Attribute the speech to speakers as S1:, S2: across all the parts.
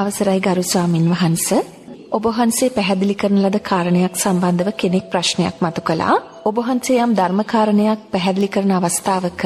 S1: අවසරයි ගරු ස්වාමින් වහන්ස ඔබ වහන්සේ පැහැදිලි කරන ලද කාරණයක් සම්බන්ධව කෙනෙක් ප්‍රශ්නයක් මතු කළා. ඔබ වහන්සේ යම් ධර්මකාරණයක් පැහැදිලි කරන අවස්ථාවක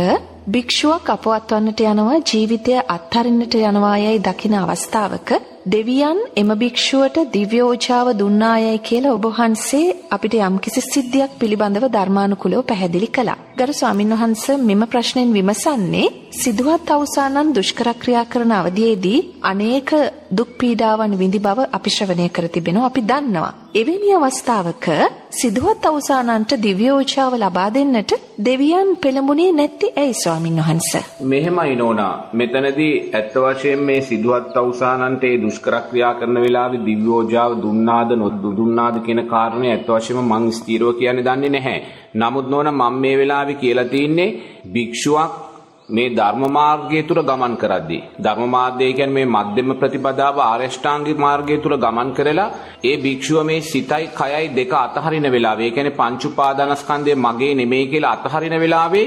S1: භික්ෂුවක් අපවත්වන්නට යනවා ජීවිතය අත්හරින්නට යනවා යයි දකින අවස්ථාවක දෙවියන් එම භික්ෂුවට දිව්‍යෝජාව දුන්නායයි කියලා ඔබ වහන්සේ අපිට යම්කිසි සිද්ධියක් පිළිබඳව ධර්මානුකූලව පැහැදිලි කළා. ගරු ස්වාමින් වහන්සේ මෙම ප්‍රශ්නෙන් විමසන්නේ සිදුවත් අවසානන් දුෂ්කර ක්‍රියා කරන අවධියේදී අනේක දුක් පීඩාවන් විඳි බව අපි ශ්‍රවණය කර තිබෙනවා අපි දන්නවා. එවැනි අවස්ථාවක සිදුවත් අවසානන්ට දිව්‍යෝජාව ලබා දෙන්නට දෙවියන් පෙළඹුණේ නැති ඇයි ස්වාමින් වහන්සේ?
S2: මෙහෙමයි නෝනා. මෙතනදී ඇත්ත වශයෙන් මේ සිදුවත් අවසානන්ට ඒ දුෂ්කර ක්‍රියා කරන වෙලාවේ දිව්‍යෝජාව දුන්නාද නොදුන්නාද කියන කාරණේ ඇත්ත වශයෙන්ම මං ස්ථීරව කියන්නේ දන්නේ නැහැ. නමුත් නෝනා මම මේ වෙලාවේ කියලා තින්නේ භික්ෂුවක් මේ ධර්ම මාර්ගය තුර ගමන් කරද්දී ධර්ම මාර්ගය කියන්නේ මේ මධ්‍යම ප්‍රතිපදාව ආරෂ්ඨාංගික මාර්ගය තුර ගමන් කරලා ඒ භික්ෂුව මේ සිතයි කයයි දෙක අතහරින වෙලාවේ ඒ කියන්නේ පංච උපාදානස්කන්ධය මගේ නෙමෙයි කියලා අතහරින වෙලාවේ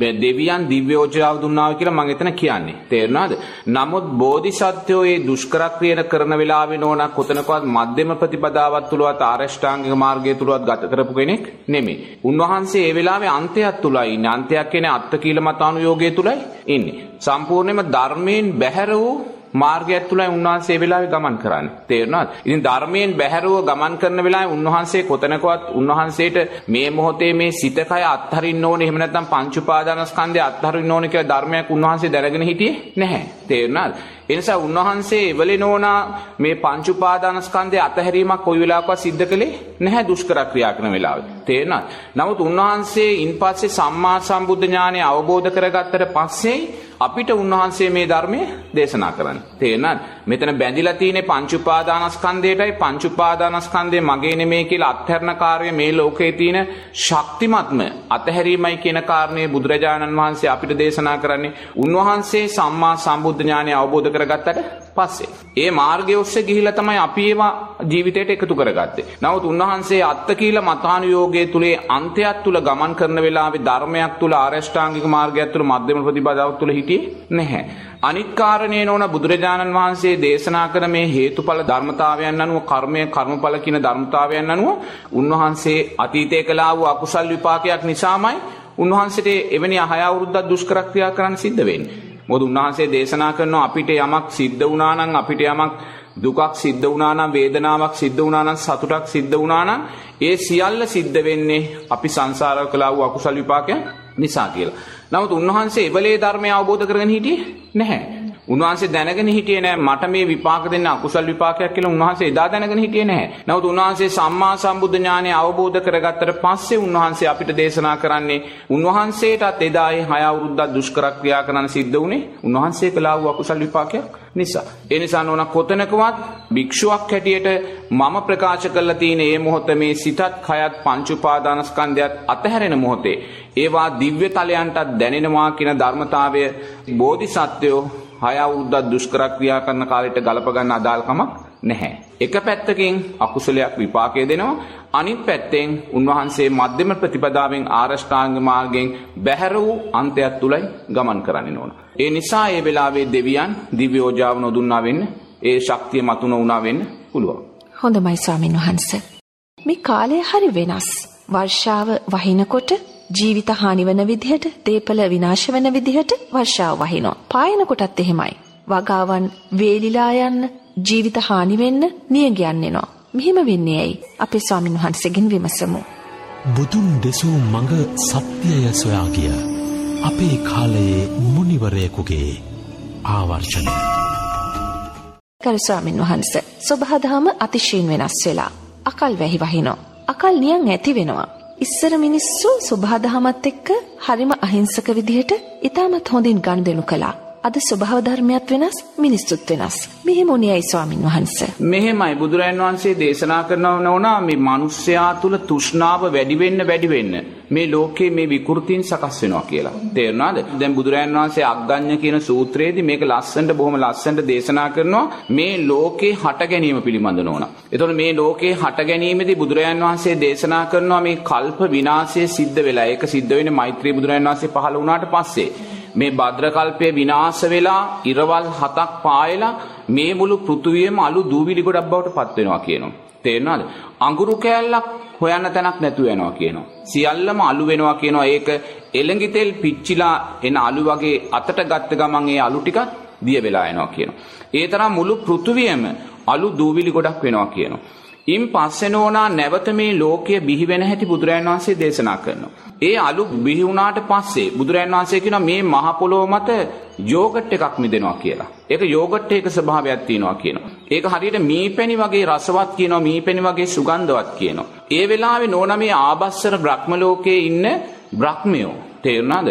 S2: දෙවියන් දිව්‍යෝජාව දුන්නා කියලා මම එතන කියන්නේ. තේරුණාද? නමුත් බෝධිසත්වෝ මේ දුෂ්කර ක්‍රියන කරන වෙලාවේ නෝනා කොතනකවත් මධ්‍යම ප්‍රතිපදාවක් තුලවත් ආරෂ්ඨාංගික මාර්ගය තුලවත් ගත කරපු කෙනෙක් නෙමෙයි. උන්වහන්සේ ඒ වෙලාවේ අන්තයක් තුලයි ඉන්නේ. අන්තයක් කියන්නේ අත්ති කීල මතානුയോഗය තුලයි ඉන්නේ. සම්පූර්ණයෙන්ම ධර්මයෙන් බැහැර වූ මාර්ගයක් තුලයි උන්වහන්සේ වෙලාවේ ගමන් කරන්නේ. තේරුණාද? ඉතින් ධර්මයෙන් බැහැරව ගමන් කරන වෙලාවේ උන්වහන්සේ කොතනකවත් උන්වහන්සේට මේ මොහොතේ මේ සිත කය අත්හරින්න ඕනේ. එහෙම නැත්නම් පංච උපාදානස්කන්ධය අත්හරින්න ඕනේ කියලා ධර්මයක් උන්වහන්සේ දැනගෙන හිටියේ නැහැ. තේරුණාද? ඒ නිසා උන්වහන්සේ එවලෙනෝනා මේ පංච උපාදානස්කන්ධය අතහැරීමක් කොයි වෙලාවකවත් සිද්ධ කළේ නැහැ දුෂ්කර ක්‍රියා කරන වෙලාවේ. තේරුණාද? නමුත් උන්වහන්සේ ඉන්පස්සේ සම්මා සම්බුද්ධ ඥානය අවබෝධ කරගත්තට පස්සේ අපිට උන්වහන්සේ මේ ධර්මය දේශනා කරන්නේ. තේරෙනවද? මෙතන බැඳිලා තියෙන්නේ පංච උපාදානස්කන්ධයටයි පංච උපාදානස්කන්ධය මගේ නෙමෙයි කියලා අත්හැරන කාර්යය මේ ලෝකේ තියෙන ශක්තිමත්ම අතහැරීමයි කියන කාරණේ බුදුරජාණන් වහන්සේ අපිට දේශනා කරන්නේ. උන්වහන්සේ සම්මා සම්බුද්ධ ඥානය අවබෝධ කරගත්තට පස්සේ. ඒ මාර්ගය ඔස්සේ ගිහිල්ලා තමයි අපි ඒවා ජීවිතයට එකතු කරගත්තේ. නමුත් උන්වහන්සේ අත්කීල මතානුയോഗයේ තුලේ අන්තයක් තුල ගමන් කරන වෙලාවේ ධර්මයක් තුල ආරෂ්ඨාංගික මාර්ගයක් තුල මධ්‍යම ප්‍රතිපදාවක් තුල හිටියේ නැහැ. අනිත් කාරණේ නෝන බුදුරජාණන් වහන්සේ දේශනා කරන මේ හේතුඵල ධර්මතාවයන් අනුව කර්මය කර්මඵල කියන ධර්මතාවයන් අනුව උන්වහන්සේ අතීතයේ කළා වූ අකුසල් විපාකයක් නිසාමයි උන්වහන්සේට එවැනි අහය අවුරුද්දක් දුෂ්කර ක්‍රියා කරන්න සිද්ධ වෙන්නේ. මොකද උන්වහන්සේ දේශනා කරනවා අපිට යමක් සිද්ධ වුණා නම් අපිට යමක් දුකක් සිද්ධ වුණා නම් වේදනාවක් සිද්ධ වුණා නම් සතුටක් සිද්ධ වුණා නම් ඒ සියල්ල සිද්ධ වෙන්නේ අපි සංසාරව කළා වූ අකුසල් විපාකයන් නිසා කියලා. නමුත් උන්වහන්සේ එවලේ ධර්මය අවබෝධ කරගෙන හිටියේ නැහැ. උන්වහන්සේ දැනගෙන හිටියේ නෑ මට මේ විපාක දෙන්න අකුසල් විපාකයක් කියලා උන්වහන්සේ එදා දැනගෙන හිටියේ නැහැ. නමුත් උන්වහන්සේ සම්මා සම්බුද්ධ ඥානය අවබෝධ කරගත්තට පස්සේ උන්වහන්සේ අපිට දේශනා කරන්නේ උන්වහන්සේටත් එදා ඒ හය අවුරුද්දක් දුෂ්කර ක්‍රියා කරන්න සිද්ධ වුණේ උන්වහන්සේ කළා වූ අකුසල් විපාකයක් නිසා. ඒ නිසා නෝන කොතනකවත් භික්ෂුවක් හැටියට මම ප්‍රකාශ කරලා තියෙන මේ මොහොත මේ සිතත් කයත් පංච උපාදානස්කන්ධයත් අතහැරෙන මොහොතේ ඒවා දිව්‍ය තලයන්ටත් දැනෙනවා කියන ධර්මතාවය බෝධිසත්වයෝ හය අවුරුද්දක් දුෂ්කර ක්‍රියා කරන කාලෙට ගලප ගන්න අදාළකමක් නැහැ. එක පැත්තකින් අකුසලයක් විපාකය දෙනවා අනිත් පැත්තෙන් උන්වහන්සේ මධ්‍යම ප්‍රතිපදාවෙන් ආරෂ්ඨාංග මාර්ගයෙන් බැහැර වූ අන්තයක් තුලයි ගමන් කරන්න ඕන. ඒ නිසා ඒ වෙලාවේ දෙවියන් දිව්‍යෝජාව නොදුන්නා වෙන්න ඒ ශක්තිය මතුන වුණා වෙන්න පුළුවන්.
S1: හොඳයි ස්වාමින් වහන්සේ. මේ කාලය හරි වෙනස්. වර්ෂාව වහිනකොට ජීවිත හානි වෙන විදිහට, දේපල විනාශ වෙන විදිහට වර්ෂාව වහිනවා. පායන කොටත් එහෙමයි. වගාවන් වේලිලා යන්න, ජීවිත හානි වෙන්න නියග යන්නෙනවා. මෙහෙම වෙන්නේ ඇයි? අපේ ස්වාමින් වහන්සේගෙන් විමසමු.
S3: බුදුන් දෙසූ මඟ සත්‍යය සොයා ගිය අපේ කාලයේ මුනිවරයෙකුගේ ආවර්ෂණය.
S1: කරු ස්වාමින් වහන්සේ සබහාදහම අතිශයින් වෙනස් වෙලා අකල් වැහි වහිනවා. අකල් නියන් ඇති වෙනවා. ඉස්සර මිනිස්සු සුභාදහමත් එක්ක හරිම අහිංසක විදිහට ඉතාමත් හොඳින් ගනුදෙනු කළා. අද ස්වභාව ධර්මයක් වෙනස් මිනිස්සුත් වෙනස්. මෙහෙම උනියයි ස්වාමින් වහන්සේ.
S2: මෙහෙමයි බුදුරජාන් වහන්සේ දේශනා කරනව නෝනා මේ මිනිස්යා තුල තෘෂ්ණාව වැඩි වෙන්න වැඩි වෙන්න මේ ලෝකේ මේ විකෘතීන් සකස් වෙනවා කියලා. තේරුණාද? දැන් බුදුරජාන් වහන්සේ අග්ගඤ්ඤ කියන සූත්‍රයේදී මේක ලස්සනට බොහොම ලස්සනට දේශනා කරනවා මේ ලෝකේ හට ගැනීම පිළිබඳ නෝනා. එතකොට මේ ලෝකේ හට ගැනීමේදී බුදුරජාන් වහන්සේ දේශනා කරනවා මේ කල්ප විනාශය සිද්ධ වෙලා ඒක සිද්ධ වෙන්නේ මෛත්‍රී බුදුරජාන් වහන්සේ පහළ වුණාට පස්සේ මේ භද්‍රකල්පය විනාශ වෙලා ඉරවල් හතක් පායලා මේ මුළු පෘථුවියම අලු දූවිලි ගොඩක් බවට පත් වෙනවා කියනවා. තේරෙනවද? අඟුරු කෑල්ලක් හොයන්න තැනක් නැතුව යනවා කියනවා. සියල්ලම අලු වෙනවා කියනවා. ඒක එළඟි තෙල් පිච්චිලා එන අලු වගේ අතට ගත්ත ගමන් ඒ අලු ටිකත් දිය වෙලා යනවා කියනවා. ඒ තරම් මුළු පෘථුවියම අලු දූවිලි ගොඩක් වෙනවා කියනවා. ඉන් පස්සේ නෝනා නැවත මේ ලෝකය බිහි වෙන හැටි බුදුරජාණන් වහන්සේ දේශනා කරනවා. ඒ අලු බිහි වුණාට පස්සේ බුදුරජාණන් වහන්සේ කියනවා මේ මහ පොළොව මත යෝගට් එකක් මිදෙනවා කියලා. ඒක යෝගට් එකක ස්වභාවයක් තියෙනවා කියනවා. ඒක හරියට මීපැණි වගේ රසවත් කියනවා මීපැණි වගේ සුගන්ධවත් කියනවා. ඒ වෙලාවේ නෝනා මේ ආබස්සර බ්‍රහ්ම ලෝකයේ ඉන්න බ්‍රහ්මයෝ තේරුණාද?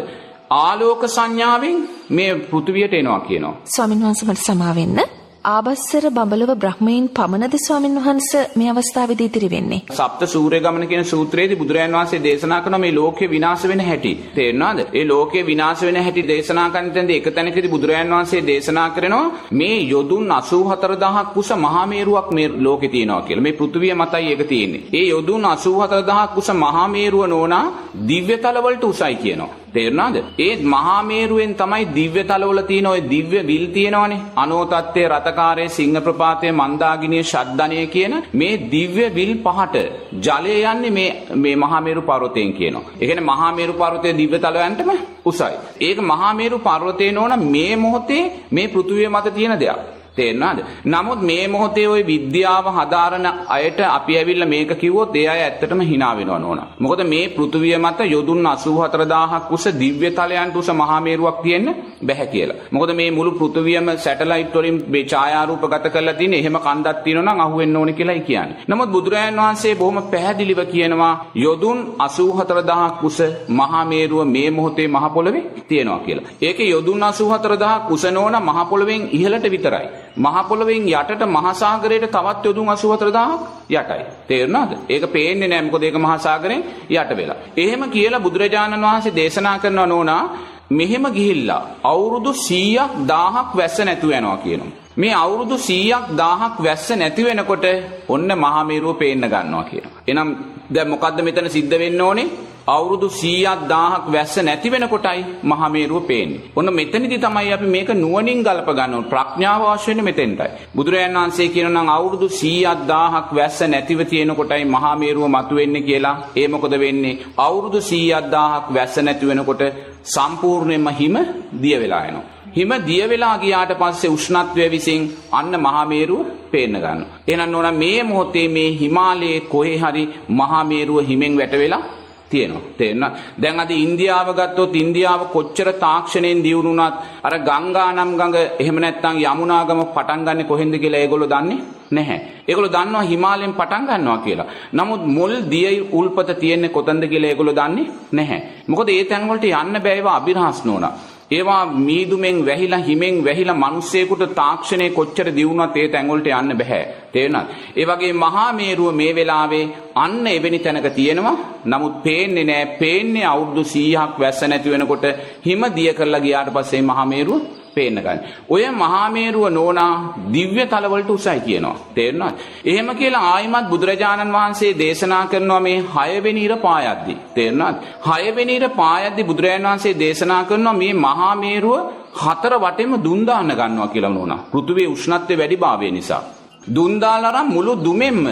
S2: ආලෝක සංඥාවෙන් මේ පෘථුවියට එනවා කියනවා.
S1: ස්වාමීන් වහන්සේ මට සමා වෙන්න. ආබස්සර බඹලව බ්‍රහ්මයන් පමණද ස්වාමින් වහන්ස මේ අවස්ථාවේදී ඉතිරි වෙන්නේ.
S2: සප්ත සූර්ය ගමන කියන සූත්‍රයේදී බුදුරජාන් වහන්සේ දේශනා කරන මේ ලෝකය විනාශ වෙන හැටි. තේරෙනවද? ඒ ලෝකය විනාශ වෙන හැටි දේශනා කරන තැනදී එක තැනකදී බුදුරජාන් වහන්සේ දේශනා කරනවා මේ යොදුන් 84000ක් කුස මහා මේරුවක් මේ ලෝකේ තියෙනවා කියලා. මේ පෘථුවිය මතයි ඒක තියෙන්නේ. ඒ යොදුන් 84000ක් කුස මහා මේරුව නෝනා දිව්‍යතල වලට උසයි කියනවා. තේරුණාද? ඒ මහා මේරුවෙන් තමයි දිව්‍ය තලවල තියෙන ওই දිව්‍ය විල් තියෙනවනේ. අනෝතත්ත්වයේ රතකාරයේ සිංහ ප්‍රපාතයේ මන්දාගිනිය ශද්දණය කියන මේ දිව්‍ය විල් පහට ජලය යන්නේ මේ මේ මහා මේරු පර්වතයෙන් කියනවා. ඒ කියන්නේ මහා මේරු පර්වතයේ දිව්‍ය තලයන්ටම උසයි. ඒක මහා මේරු පර්වතේ නෝන මේ මොහොතේ මේ පෘථුවිය මත තියෙන දෙයක්. තේරෙනවද? නමුත් මේ මොහොතේ ওই විද්‍යාව හදාරන අයට අපි ඇවිල්ලා මේක කිව්වොත් ඒ අය ඇත්තටම hina වෙනව නෝනා. මොකද මේ පෘථුවිය මත යොදුන් 84000ක් උස දිව්‍ය තලයන්ට උස මහා මේරුවක් තියෙන්න බැහැ කියලා. මොකද මේ මුළු පෘථුවියම සැටලයිට් වලින් මේ ඡායාරූප ගත කරලා තියෙන එහෙම කන්දක් තියෙනවා නම් අහුවෙන්න ඕනේ කියලායි කියන්නේ. නමුත් බුදුරජාණන් වහන්සේ බොහොම පැහැදිලිව කියනවා යොදුන් 84000ක් උස මහා මේරුව මේ මොහොතේ මහ පොළවේ තියෙනවා කියලා. ඒකේ යොදුන් 84000ක් උස නෝන මහ පොළවෙන් ඉහළට විතරයි. මහ පොළවෙන් යටට මහා සාගරයට තවත් යොදුන් 84000ක් යටයි. තේරුණාද? ඒක පේන්නේ නැහැ මොකද ඒක මහා සාගරයෙන් යට වෙලා. එහෙම කියලා බුදුරජාණන් වහන්සේ දේශනා කරනවා නෝනා මෙහෙම ගිහිල්ලා අවුරුදු 100ක් 1000ක් වැස්ස නැතුව යනවා කියනවා. මේ අවුරුදු 100ක් 1000ක් වැස්ස නැති වෙනකොට ඔන්න මහා මේරුව පේන්න ගන්නවා කියනවා. එහෙනම් දැන් මොකද්ද මෙතන සිද්ධ වෙන්න ඕනේ? අවුරුදු 100ක් 1000ක් වැස්ස නැති වෙනකොටයි මහා මේරුව පේන්නේ. ඔන්න මෙතනදි තමයි අපි මේක නුවණින් ගලප ගන්න ඕන. ප්‍රඥාව අවශ්‍ය වෙන්නේ මෙතෙන්ටයි. බුදුරජාණන් වහන්සේ කියනවා නම් අවුරුදු 100ක් 1000ක් වැස්ස නැතිව තියෙනකොටයි මහා මේරුව මතුවෙන්නේ කියලා. ඒ මොකද වෙන්නේ? අවුරුදු 100ක් 1000ක් වැස්ස නැති වෙනකොට සම්පූර්ණයෙන්ම හිම දිය වෙලා යනවා. හිම දිය වෙලා ගියාට පස්සේ උෂ්ණත්වය විසින් අන්න මහා මේරුව පේන්න ගන්නවා. එහෙනම් ඕන මේ මොහොතේ මේ හිමාලයේ කොහේ හරි මහා මේරුව හිමෙන් වැටවෙලා තියෙනවා. තේරෙනවද? දැන් අද ඉන්දියාව ගත්තොත් ඉන්දියාව කොච්චර තාක්ෂණයෙන් දියුණු වුණත් අර ගංගා නම් ගඟ එහෙම නැත්නම් යමුනාගම පටන් ගන්නෙ කොහෙන්ද කියලා ඒගොල්ලෝ දන්නේ නැහැ. ඒගොල්ලෝ දන්නවා හිමාලයෙන් පටන් ගන්නවා කියලා. නමුත් මුල් දිය උල්පත තියෙන්නේ කොතනද කියලා ඒගොල්ලෝ දන්නේ නැහැ. මොකද ඒ තැන් වලට යන්න බෑ ඒවා අභිරහස් නෝනා. ඒවා මීදුමෙන් වැහිලා හිමෙන් වැහිලා මිනිස්සෙකුට තාක්ෂණය කොච්චර දියුණුවත් ඒ තැන් වලට යන්න බෑ. තේරුණාද? ඒ වගේ මහා මේරුව මේ වෙලාවේ අන්න එවැනි තැනක තියෙනවා. නමුත් පේන්නේ නෑ. පේන්නේ අවුරුදු 100ක් වැස්ස නැති වෙනකොට හිම දිය කරලා ගියාට පස්සේ මහා මේරුව පේන්න ගන්න. ඔය මහා මේරුව නෝනා දිව්‍ය තලවලට උසයි කියනවා. තේරුණාද? එහෙම කියලා ආයිමත් බුදුරජාණන් වහන්සේ දේශනා කරනවා මේ 6 වෙනි ඉර පායද්දි. තේරුණාද? 6 වෙනි ඉර පායද්දි බුදුරජාණන් වහන්සේ දේශනා කරනවා මේ මහා මේරුව හතර වටෙම දුන් දාන්න ගන්නවා කියලා නෝනා. පෘථුවියේ උෂ්ණත්වය වැඩිභාවය නිසා. දුන් දාලා මුළු දුමෙන්ම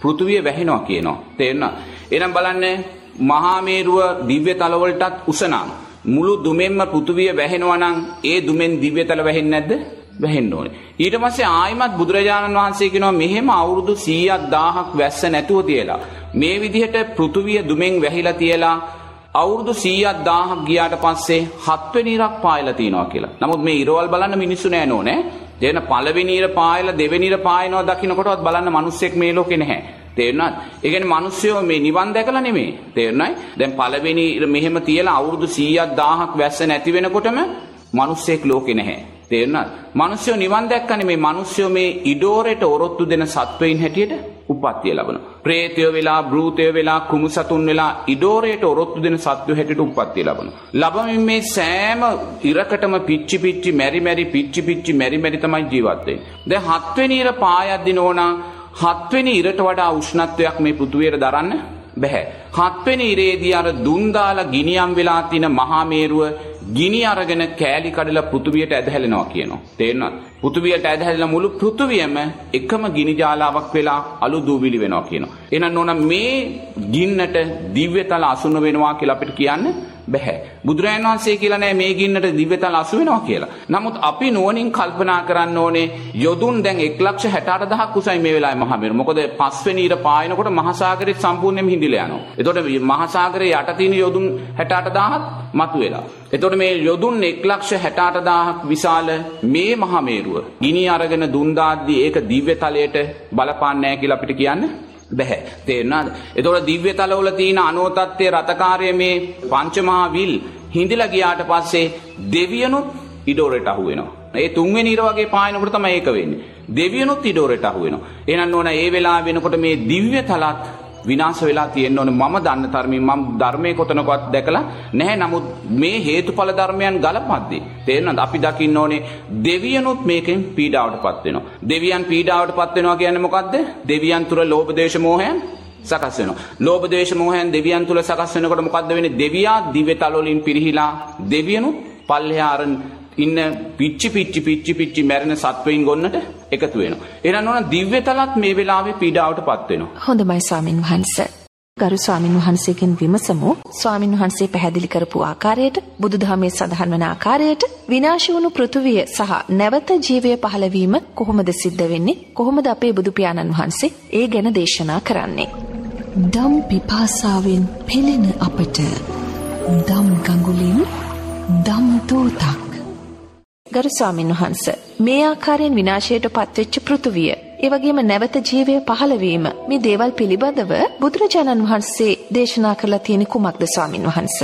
S2: පෘථුවිය වැහෙනවා කියනවා. තේරුණාද? එහෙනම් බලන්න මහා මේරුව දිව්‍ය තලවලටත් උසනම් මුළු දුමෙන්ම පෘථුවිය වැහෙනවා නම් ඒ දුමෙන් දිව්‍යතල වැහෙන්නේ නැද්ද? වැහෙන්න ඕනේ. ඊට පස්සේ ආයිමත් බුදුරජාණන් වහන්සේ කියනවා මෙහෙම අවුරුදු 100ක් 1000ක් වැස්ස නැතුව තියලා මේ විදිහට පෘථුවිය දුමෙන් වැහිලා තියලා අවුරුදු 100ක් 1000ක් ගියාට පස්සේ හත්වෙනි ඉරක් පායලා තිනවා කියලා. නමුත් මේ ඉරවල් බලන්න මිනිස්සු නෑ නෝනේ. දෙන පළවෙනි ඉර පායලා දෙවෙනි ඉර පායනවා දකින්නකොටවත් බලන්න මිනිස්සෙක් මේ ලෝකේ නැහැ. තේරුණාද? ඒ කියන්නේ මිනිස්සුયો මේ නිවන් දැකලා නෙමෙයි. තේරුණායි? දැන් පළවෙනි මෙහෙම තියලා අවුරුදු 100ක් 1000ක් වැස්ස නැති වෙනකොටම මිනිස්සෙක් ලෝකේ නැහැ. තේරුණාද? මිනිස්සුયો නිවන් දැක්කනේ මේ මිනිස්සුયો මේ ඉඩෝරේට ඔරොත්තු දෙන සත්වයින් හැටියට උප්පත්තිය ලබනවා. പ്രേතය වෙලා, භූතය වෙලා, කුමුසතුන් වෙලා ඉඩෝරේට ඔරොත්තු දෙන සත්ව හැටියට උප්පත්තිය ලබනවා. ලබමින් මේ සෑම ඉරකටම පිච්චි පිච්චි, මෙරි මෙරි පිච්චි පිච්චි, මෙරි මෙරි තමයි ජීවත් වෙන්නේ. දැන් හත්වෙනි ඉර පායද්දී නෝනා හත්වෙනි ඉරට වඩා උෂ්ණත්වයක් මේ පෘථුවියට දරන්න බැහැ. හත්වෙනි ඉරේදී අර දුන් දාලා ගිනියම් වෙලා තින මහා මේරුව ගිනි අරගෙන කෑලි කඩලා පෘථුවියට ඇදහැලෙනවා කියනවා. තේරෙනවද? පෘථුවියට ඇදහැලලා මුළු පෘථුවියම එකම ගිනි ජාලාවක් වෙලා අලු දූවිලි වෙනවා කියනවා. එහෙනම් නෝන මේ ගින්නට දිව්‍යතල අසුන වෙනවා කියලා අපිට කියන්න බැහැ. බුදුරජාණන් වහන්සේ කියලා නෑ මේ ගින්නට දිව්‍යතල අසු වෙනවා කියලා. නමුත් අපි නුවණින් කල්පනා කරන්න ඕනේ යොදුන් දැන් 168000ක් උසයි මේ වෙලාවේ මහා මෙරු. මොකද පස්වෙනි ඉර පායනකොට මහා සාගරෙත් සම්පූර්ණයෙන්ම හිඳිලා යනවා. එතකොට මහා සාගරයේ යට තියෙන යොදුන් 68000ක් මතුවෙලා. එතකොට මේ යොදුන් 168000ක් විශාල මේ මහා මේරුව ගිනි අරගෙන දුන් දාද්දී ඒක දිව්‍යතලයට බලපාන්නේ නැහැ කියලා අපිට කියන්න බැහැ. තේරුණාද? එතකොට දිව්‍ය තලවල තියෙන අනෝතත්ත්වයේ රතකාරය මේ පංචමහා විල් හිඳිලා ගියාට පස්සේ දෙවියනුත් ඉඩෝරට අහු වෙනවා. ඒ තුන්වෙනි ඉර වගේ පායනකොට තමයි ඒක වෙන්නේ. දෙවියනුත් ඉඩෝරට අහු වෙනවා. එහෙනම් ඕන ඒ වෙලාව වෙනකොට මේ දිව්‍ය තලත් විනාශ වෙලා තියෙන්න ඕනේ. මම දන්න තරමින් මම ධර්මයේ කොතනකවත් දැකලා නැහැ. නමුත් මේ හේතුඵල ධර්මයන් ගලපද්දී තේරෙනවද? අපි දකින්න ඕනේ දෙවියනුත් මේකෙන් පීඩාවටපත් වෙනවා. දෙවියන් පීඩාවටපත් වෙනවා කියන්නේ මොකද්ද? දෙවියන් තුර ලෝභ දේශ මොහයන් සකස් වෙනවා. ලෝභ දේශ මොහයන් දෙවියන් තුල සකස් වෙනකොට මොකද්ද වෙන්නේ? දෙවියා දිව්‍ය තල වලින් පිරිහිලා දෙවියනුත් පල්ලෙහා අරන් ඉන්න පිච්චි පිච්චි පිච්චි පිච්චි මැරෙන සත්වයින් ගොන්නට එකතු වෙනවා. එහෙනම් ඕන දිව්‍ය තලත් මේ වෙලාවේ පීඩාවටපත් වෙනවා.
S1: හොඳයි ස්වාමින් වහන්සේ. ගරු ස්වාමින් වහන්සේගෙන් විමසමු ස්වාමින් වහන්සේ පැහැදිලි කරපු ආකාරයට බුදුදහමේ සඳහන් වන ආකාරයට විනාශ වුණු පෘථුවිය සහ නැවත ජීවය පහළවීම කොහොමද සිද්ධ වෙන්නේ කොහොමද අපේ බුදු පියාණන් වහන්සේ ඒ ගැන දේශනා කරන්නේ
S4: දම් පිපාසාවෙන් පෙළෙන අපට දම් ගඟුලින් දම් තෝතක්
S1: ගරු ස්වාමින් වහන්ස මේ ආකාරයෙන් විනාශයට පත්වෙච්ච පෘථුවිය ඒ වගේම නැවත ජීවය පහළවීම මේ දේවල් පිළිබඳව බුදුරජාණන් වහන්සේ දේශනා කරලා තියෙන කුමක්ද ස්වාමින් වහන්ස?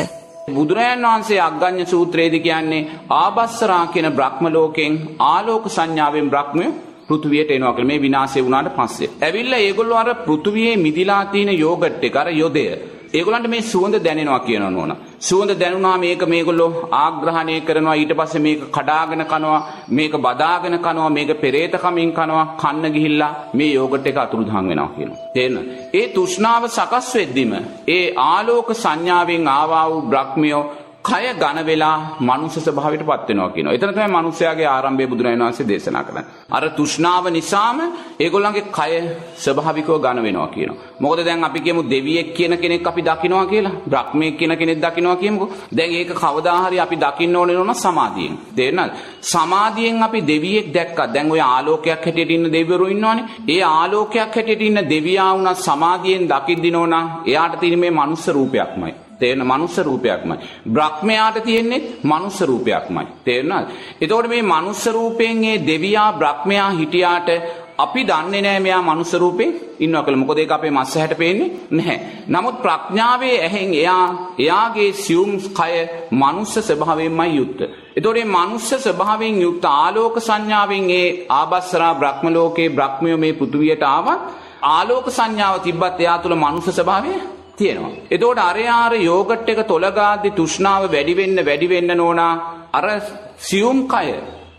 S2: බුදුරජාණන් වහන්සේ අග්ගඤ්ඤ සූත්‍රයේදී කියන්නේ ආබස්සරා කියන බ්‍රහ්ම ලෝකෙන් ආලෝක සංඥාවෙන් බ්‍රහ්මය පෘථුවියට එනවා කියලා. මේ විනාශය වුණාට පස්සේ. ඇවිල්ලා ඒගොල්ලෝ අර පෘථුවියේ මිදිලා තියෙන යෝගට් එක අර යොදය. ඒගොල්ලන්ට මේ සුවඳ දැනෙනවා කියනවා නෝන. සුවඳ දැනුණා මේක මේගොල්ලෝ ආග්‍රහණය කරනවා ඊට පස්සේ මේක කඩාගෙන කනවා මේක බදාගෙන කනවා මේක පෙරේත කමින් කනවා කන්න ගිහිල්ලා මේ යෝගට් එක අතුරුදහන් වෙනවා කියනවා. තේරෙනවද? ඒ තෘෂ්ණාව සකස් වෙද්දිම ඒ ආලෝක සංඥාවෙන් ආවා වූ බ්‍රහ්මියෝ කය ඝන වෙලා මනුෂ්‍ය ස්වභාවයට පත් වෙනවා කියනවා. එතන තමයි මනුස්සයාගේ ආරම්භය බුදුරජාණන් වහන්සේ දේශනා කරන්නේ. අර තෘෂ්ණාව නිසාම ඒගොල්ලන්ගේ කය ස්වභාවිකව ඝන වෙනවා කියනවා. මොකද දැන් අපි කියමු දෙවියෙක් කියන කෙනෙක් අපි දකිනවා කියලා. බ්‍රහ්මයෙක් කියන කෙනෙක් දකිනවා කියමුකෝ. දැන් ඒක කවදා හරි අපි දකින්න ඕනේ නෝන සමාධියෙන්. තේරෙනවද? සමාධියෙන් අපි දෙවියෙක් දැක්කා. දැන් ඔය ආලෝකයක් හැටියට ඉන්න දෙවිවරු ඉන්නවනේ. ඒ ආලෝකයක් හැටියට ඉන්න දෙවියා වුණා සමාධියෙන් දකින්න ඕන. එයාට තියෙන මේ මනුස්ස රූපයක්මයි. තේරෙන මනුස්ස රූපයක්මයි. බ්‍රහ්මයාට තියෙන්නේ මනුස්ස රූපයක්මයි. තේරෙනවද? එතකොට මේ මනුස්ස රූපයෙන් ඒ දෙවියා බ්‍රහ්මයා හිටියාට අපි දන්නේ නැහැ මෙයා මනුස්ස රූපෙන් ඉන්නවා කියලා. මොකද ඒක අපේ මස්ස හැට පේන්නේ නැහැ. නමුත් ප්‍රඥාවේ ඇහෙන් එයා එයාගේ සියුම් කය මනුස්ස ස්වභාවයෙන්මයි යුක්ත. එතකොට මේ මනුස්ස ස්වභාවයෙන් යුක්ත ආලෝක සංඥාවෙන් ඒ ආබස්සරා බ්‍රහ්ම ලෝකේ බ්‍රහ්මයෝ මේ පෘථුවියට ආවා. ආලෝක සංඥාව තිබ්බත් එයා තුල මනුස්ස ස්වභාවය තියෙනවා. එතකොට අරයාර යෝගට් එක තොලගාද්දි තෘෂ්ණාව වැඩි වෙන්න වැඩි වෙන්න නෝනා අර සියුම් කය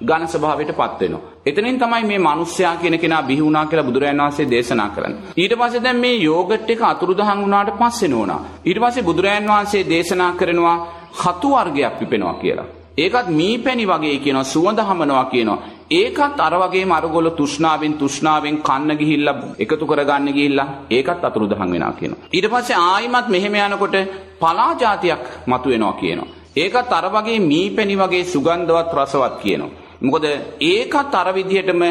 S2: ඝන ස්වභාවයට පත් වෙනවා. එතනින් තමයි මේ මිනිස්සයා කියන කෙනා බිහි වුණා කියලා බුදුරජාණන් වහන්සේ දේශනා කරන්නේ. ඊට පස්සේ දැන් මේ යෝගට් එක අතුරුදහන් වුණාට පස්සේ නෝනා. ඊට පස්සේ බුදුරජාණන් වහන්සේ දේශනා කරනවා හතු වර්ගයක් පිපෙනවා කියලා. ඒකත් මීපැණි වගේ කියනවා සුවඳ හමනවා කියනවා. ඒකත් අර වගේම අරගොල්ල තෘෂ්ණාවෙන් තෘෂ්ණාවෙන් කන්න ගිහිල්ලා එකතු කරගන්න ගිහිල්ලා ඒකත් අතුරුදහන් වෙනවා කියනවා. ඊට පස්සේ ආයිමත් මෙහෙම යනකොට පලා జాතියක් මතුවෙනවා කියනවා. ඒකත් අර වගේ මීපැණි වගේ සුගන්ධවත් රසවත් කියනවා. මොකද ඒකත් අර විදිහටම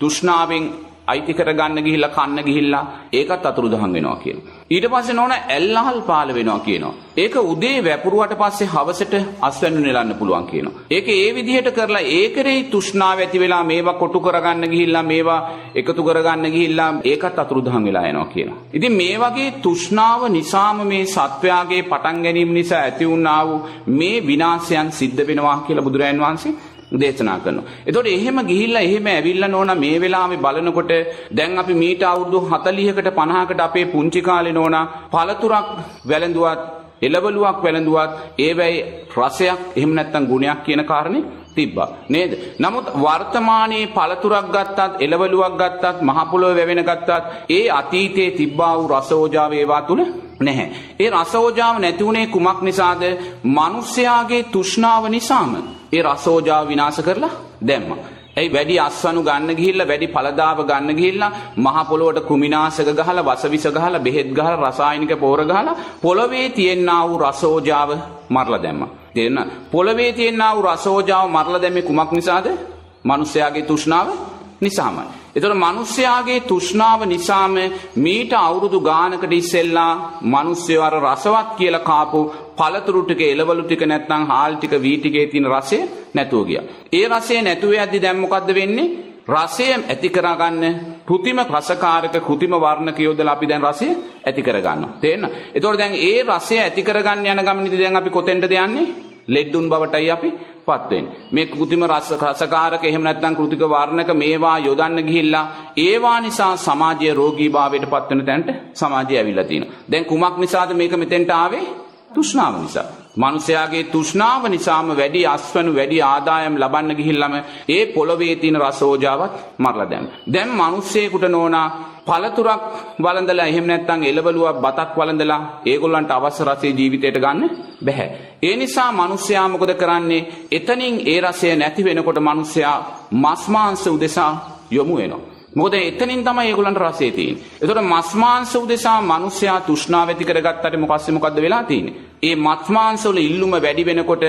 S2: තෘෂ්ණාවෙන් අයිති කරගන්න ගිහිල්ලා කන්න ගිහිල්ලා ඒකත් අතුරුදහන් වෙනවා කියනවා. ඊට පස්සේ නෝන ඇල්ලහල් පාල වෙනවා කියනවා. ඒක උදේ වැපරුවට පස්සේ හවසට අස්වැන්නු නෙලන්න පුළුවන් කියනවා. ඒක ඒ විදිහට කරලා ඒකරේ තෘෂ්ණාව ඇති වෙලා මේවා කොටු කරගන්න ගිහිල්ලා මේවා එකතු කරගන්න ගිහිල්ලා ඒකත් අතුරුදහන් වෙලා යනවා කියනවා. ඉතින් මේ වගේ තෘෂ්ණාව නිසාම මේ සත්වයාගේ පටන් ගැනීම නිසා ඇති වුණා වූ මේ විනාශයන් සිද්ධ වෙනවා කියලා බුදුරජාන් වහන්සේ දේශනා කරනවා. එතකොට එහෙම ගිහිල්ලා එහෙම ඇවිල්ලා නෝනා මේ වෙලාවේ බලනකොට දැන් අපි මීට අවුරුදු 40කට 50කට අපේ පුංචි කාලේ නෝනා පළතුරක් වැළඳුවත් එළවලුවක් වැළඳුවත් ඒවැයි රසයක් එහෙම නැත්නම් ගුණයක් කියන කාරණේ තිබ්බා නේද? නමුත් වර්තමානයේ පළතුරක් ගත්තත් එළවලුවක් ගත්තත් මහ පොළොව වැවෙන ගත්තත් ඒ අතීතයේ තිබ්බා වූ රසෝජාව ඒවා තුල නැහැ. ඒ රසෝජාව නැති වුණේ කුමක් නිසාද? මිනිස්යාගේ තෘෂ්ණාව නිසාම. ඒ රසෝජාව විනාශ කරලා දැම්මා. ඇයි වැඩි අස්වනු ගන්න ගිහිල්ලා වැඩි පළදාව ගන්න ගිහිල්ලා මහ පොළොවට කෘමිනාශක ගහලා වසවිස ගහලා බෙහෙත් ගහලා රසායනික පෝර ගහලා පොළවේ තියෙනා වූ රසෝජාව මරලා දැම්මා. තේරෙන පොළවේ තියෙනා වූ රසෝජාව මරලා දැම්මේ කුමක් නිසාද? මිනිස්යාගේ තෘෂ්ණාව නිසාමයි. එතකොට මිනිස්යාගේ තෘෂ්ණාව නිසාම මීට අවුරුදු ගානකට ඉස්සෙල්ලා මිනිස්සු අර රසවත් කියලා කාපු පළතුරු ටික එළවලු ටික නැත්නම් හාල් ටික වී ටිකේ තියෙන රසය නැතුව ගියා. ඒ රසය නැතුව යද්දි දැන් මොකද්ද වෙන්නේ? රසය ඇති කරගන්න කෘතිම රසකාරක කෘතිම වර්ණක යොදලා අපි දැන් රසය ඇති කරගන්නවා. තේරෙනවද? එතකොට දැන් ඒ රසය ඇති කරගන්න යන ගමනේදී දැන් අපි කොතෙන්ද යන්නේ? ලෙඩ්ඩුන් බවටයි අපි පත් වෙන්නේ. මේ කෘතිම රස රසකාරක එහෙම නැත්නම් කෘතික වර්ණක මේවා යොදන්න ගිහිල්ලා ඒවා නිසා සමාජය රෝගීභාවයට පත් වෙන තැනට සමාජය ඇවිල්ලා තිනවා. දැන් කුමක් නිසාද මේක මෙතෙන්ට ආවේ? තෘෂ්ණාව නිසා. මනුෂයාගේ තෘෂ්ණාව නිසාම වැඩි අස්වනු වැඩි ආදායම් ලබන්න ගිහිල්ලම ඒ පොළොවේ තියෙන රසෝජාවත් මරලා දැම්ම. දැන් මිනිස්සෙකුට නෝනා පළතුරක් වළඳලා එහෙම නැත්නම් එළවලුවක් බතක් වළඳලා ඒගොල්ලන්ට අවශ්‍ය රසය ජීවිතයට ගන්න බෑ. ඒ නිසා මිනිස්සයා මොකද කරන්නේ? එතනින් ඒ රසය නැති වෙනකොට මිනිස්සයා මස් මාංශ උදෙසා යොමු වෙනවා. මොකද එතනින් තමයි ඒගොල්ලන්ට රසය තියෙන්නේ. ඒතකොට මස් මාංශ උදෙසා මිනිස්සයා තෘෂ්ණාව ඇති කරගත්තට මොකස්සේ මොකද්ද වෙලා තියෙන්නේ? ඒ මස් මාංශ වල ඉල්ලුම වැඩි වෙනකොට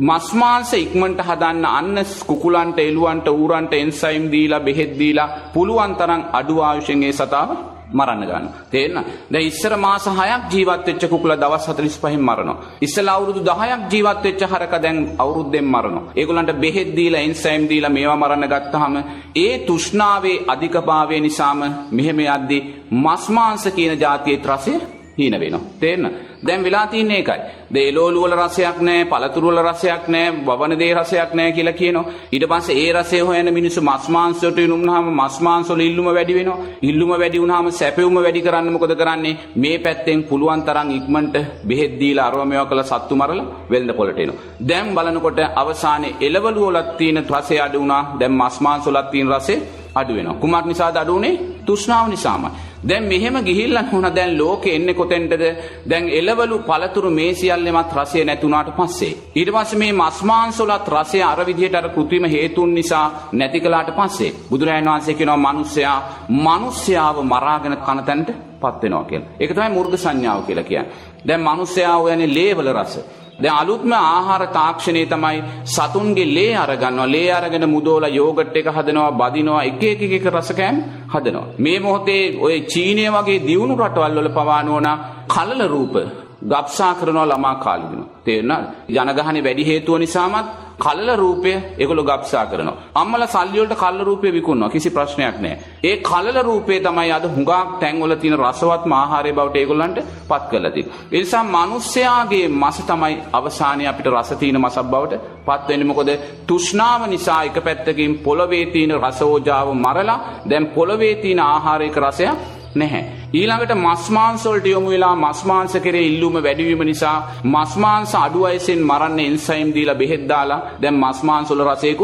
S2: මස් මාංශ ඉක්මනට හදන්න අන්න කුකුලන්ට එළුවන්ට ඌරන්ට එන්සයිම් දීලා බෙහෙත් දීලා පුළුවන් තරම් අඩු ආයුෂෙන් ඒ සතාව මරන්න ගන්න. තේරෙනවද? දැන් ඉස්සර මාස 6ක් ජීවත් වෙච්ච කුකුලා දවස් 45න් මරනවා. ඉස්සලා අවුරුදු 10ක් ජීවත් වෙච්ච හරක දැන් අවුරුද්දෙන් මරනවා. ඒගොල්ලන්ට බෙහෙත් දීලා එන්සයිම් දීලා මේවා මරන්න ගත්තාම ඒ තෘෂ්ණාවේ අධිකභාවය නිසාම මෙහෙම යද්දි මස් මාංශ කියන જાතියේ රසය හීන වෙනවා. තේරෙනවද? දැන් වෙලා තින්නේ ඒකයි. දේලෝලු වල රසයක් නැහැ, පළතුරු වල රසයක් නැහැ, වවන දේ රසයක් නැහැ කියලා කියනවා. ඊට පස්සේ ඒ රසය හොයන මිනිස්සු මස් මාංශ වලට යනුනහම මස් මාංශ වල ඉල්ලුම වැඩි වෙනවා. ඉල්ලුම වැඩි වුනහම සැපෙවුම වැඩි කරන්න මොකද කරන්නේ? මේ පැත්තෙන් පුළුවන් තරම් ඉක්මනට බෙහෙත් දීලා අරව මේවා කළ සත්තු මරලා වෙල්ද පොළට එනවා. දැන් බලනකොට අවසානයේ එළවලු වලත් තියෙන රසය අඩු වුණා. දැන් මස් මාංශ වලත් තියෙන රසය අඩු වෙනවා. කුමක් නිසාද අඩු වුනේ? තෘෂ්ණාව නිසාමයි. දැන් මෙහෙම ගිහිල්ලා නෝන දැන් ලෝකෙ එන්නේ කොතෙන්ටද? දැන් එළවලු පළතුරු මේ සියල්ලෙමත් රසය නැතුණාට පස්සේ ඊට පස්සේ මේ මස් මාංශ වලත් රසය අර විදිහට අර કૃත්‍රිම හේතුන් නිසා නැති කළාට පස්සේ බුදුරජාණන් වහන්සේ කියනවා මිනිස්සයා මිනිස්යාව මරාගෙන කන තැනට පත් වෙනවා කියලා. ඒක තමයි මුර්ග සංඥාව කියලා කියන්නේ. දැන් මිනිස්සයා හොයන්නේ ලේවල රස. දැන් අලුත්ම ආහාර තාක්ෂණය තමයි සතුන්ගේ ලේ අරගන්නවා ලේ අරගෙන මුදෝලා යෝගට් එක හදනවා බදිනවා එක එක එක රස කෑම හදනවා මේ මොහොතේ ඔය චීනය වගේ දියුණු රටවල් වල පවානෝනා කලල රූප ගබ්සා කරනවා ළමා කාලෙදිම තේරෙනවද ජනගහනේ වැඩි හේතුව නිසාමත් කලල රූපය ඒගොල්ලෝ ගබ්සා කරනවා. අම්මලා සල්ලි වලට කලල රූපය විකුණනවා. කිසි ප්‍රශ්නයක් නැහැ. ඒ කලල රූපය තමයි අද හුඟක් තැන්වල තියෙන රසවත්ම ආහාරය බවට ඒගොල්ලන්ට පත් කරලා තියෙන්නේ. ඒ නිසා මිනිස්යාගේ මස තමයි අවසානයේ අපිට රස තියෙන මසක් බවට පත් වෙන්නේ. මොකද තෘෂ්ණාව නිසා එක පැත්තකින් පොළවේ තියෙන රසෝජාව මරලා දැන් පොළවේ තියෙන ආහාරයක රසයක් නැහැ. ඊළඟට මස් මාංශ වලට යොමු වෙලා මස් මාංශ කෙරේ ඉල්ලුම වැඩි වීම නිසා මස් මාංශ අඩු වයසෙන් මරන්න එන්සයිම් දීලා බෙහෙත් දාලා දැන් මස් මාංශ වල රසයක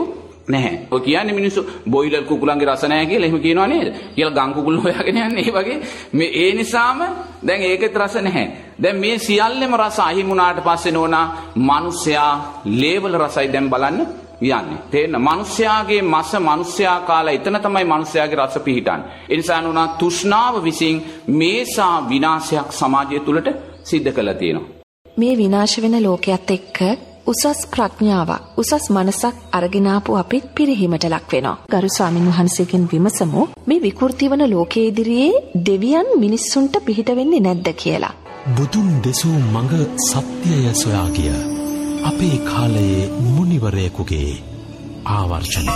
S2: නැහැ. ඔය කියන්නේ මිනිස්සු බොයිලර් කුකුලන්ගේ රස නැහැ කියලා එහෙම කියනවා නේද? කියලා ගම් කුකුල් හොයාගෙන යන්නේ ඒ වගේ මේ ඒ නිසාම දැන් ඒකෙත් රස නැහැ. දැන් මේ සියල්ලම රස අහිමුණාට පස්සේ නෝනා මිනිස්සයා ලේවල රසයි දැන් බලන්න යන්නේ. තේරෙන මිනිස්යාගේ මස මිනිස්යා කාලා එතන තමයි මිනිස්යාගේ රස පිහිටන්නේ. ඒ නිසා නුනා තෘෂ්ණාව විසින් මේසා විනාශයක් සමාජය තුලට සිද්ධ කළා තියෙනවා.
S1: මේ විනාශ වෙන ලෝකයක් එක්ක උසස් ප්‍රඥාවක් උසස් මනසක් අරගෙන ආපු අපිත් පිරිහීමට ලක් වෙනවා. ගරු ස්වාමින් වහන්සේගෙන් විමසමු මේ විකෘති වන ලෝකයේ ඉදිරියේ දෙවියන් මිනිස්සුන්ට පිහිට වෙන්නේ නැද්ද කියලා.
S3: බුදුන් දෙසූ මඟ සත්‍යය සොයා ගිය අපේ කාලයේ මුනිවරයෙකුගේ ආවර්ෂණය.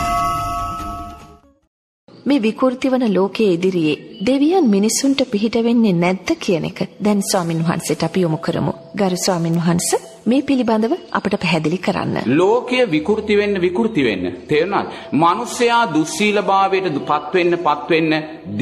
S1: මේ විකෘති වන ලෝකයේ ඉදිරියේ දෙවියන් මිනිසුන්ට පිහිට වෙන්නේ නැද්ද කියන එක දැන් ස්වාමින් වහන්සේට අපි යොමු කරමු. ගරු ස්වාමින් වහන්ස මේ පිළිබඳව අපට පැහැදිලි කරන්න.
S2: ලෝකය විකෘති වෙන්න විකෘති වෙන්න. තේරුණාද? මිනිස්සයා දුස්සීලභාවයට පත් වෙන්න පත් වෙන්න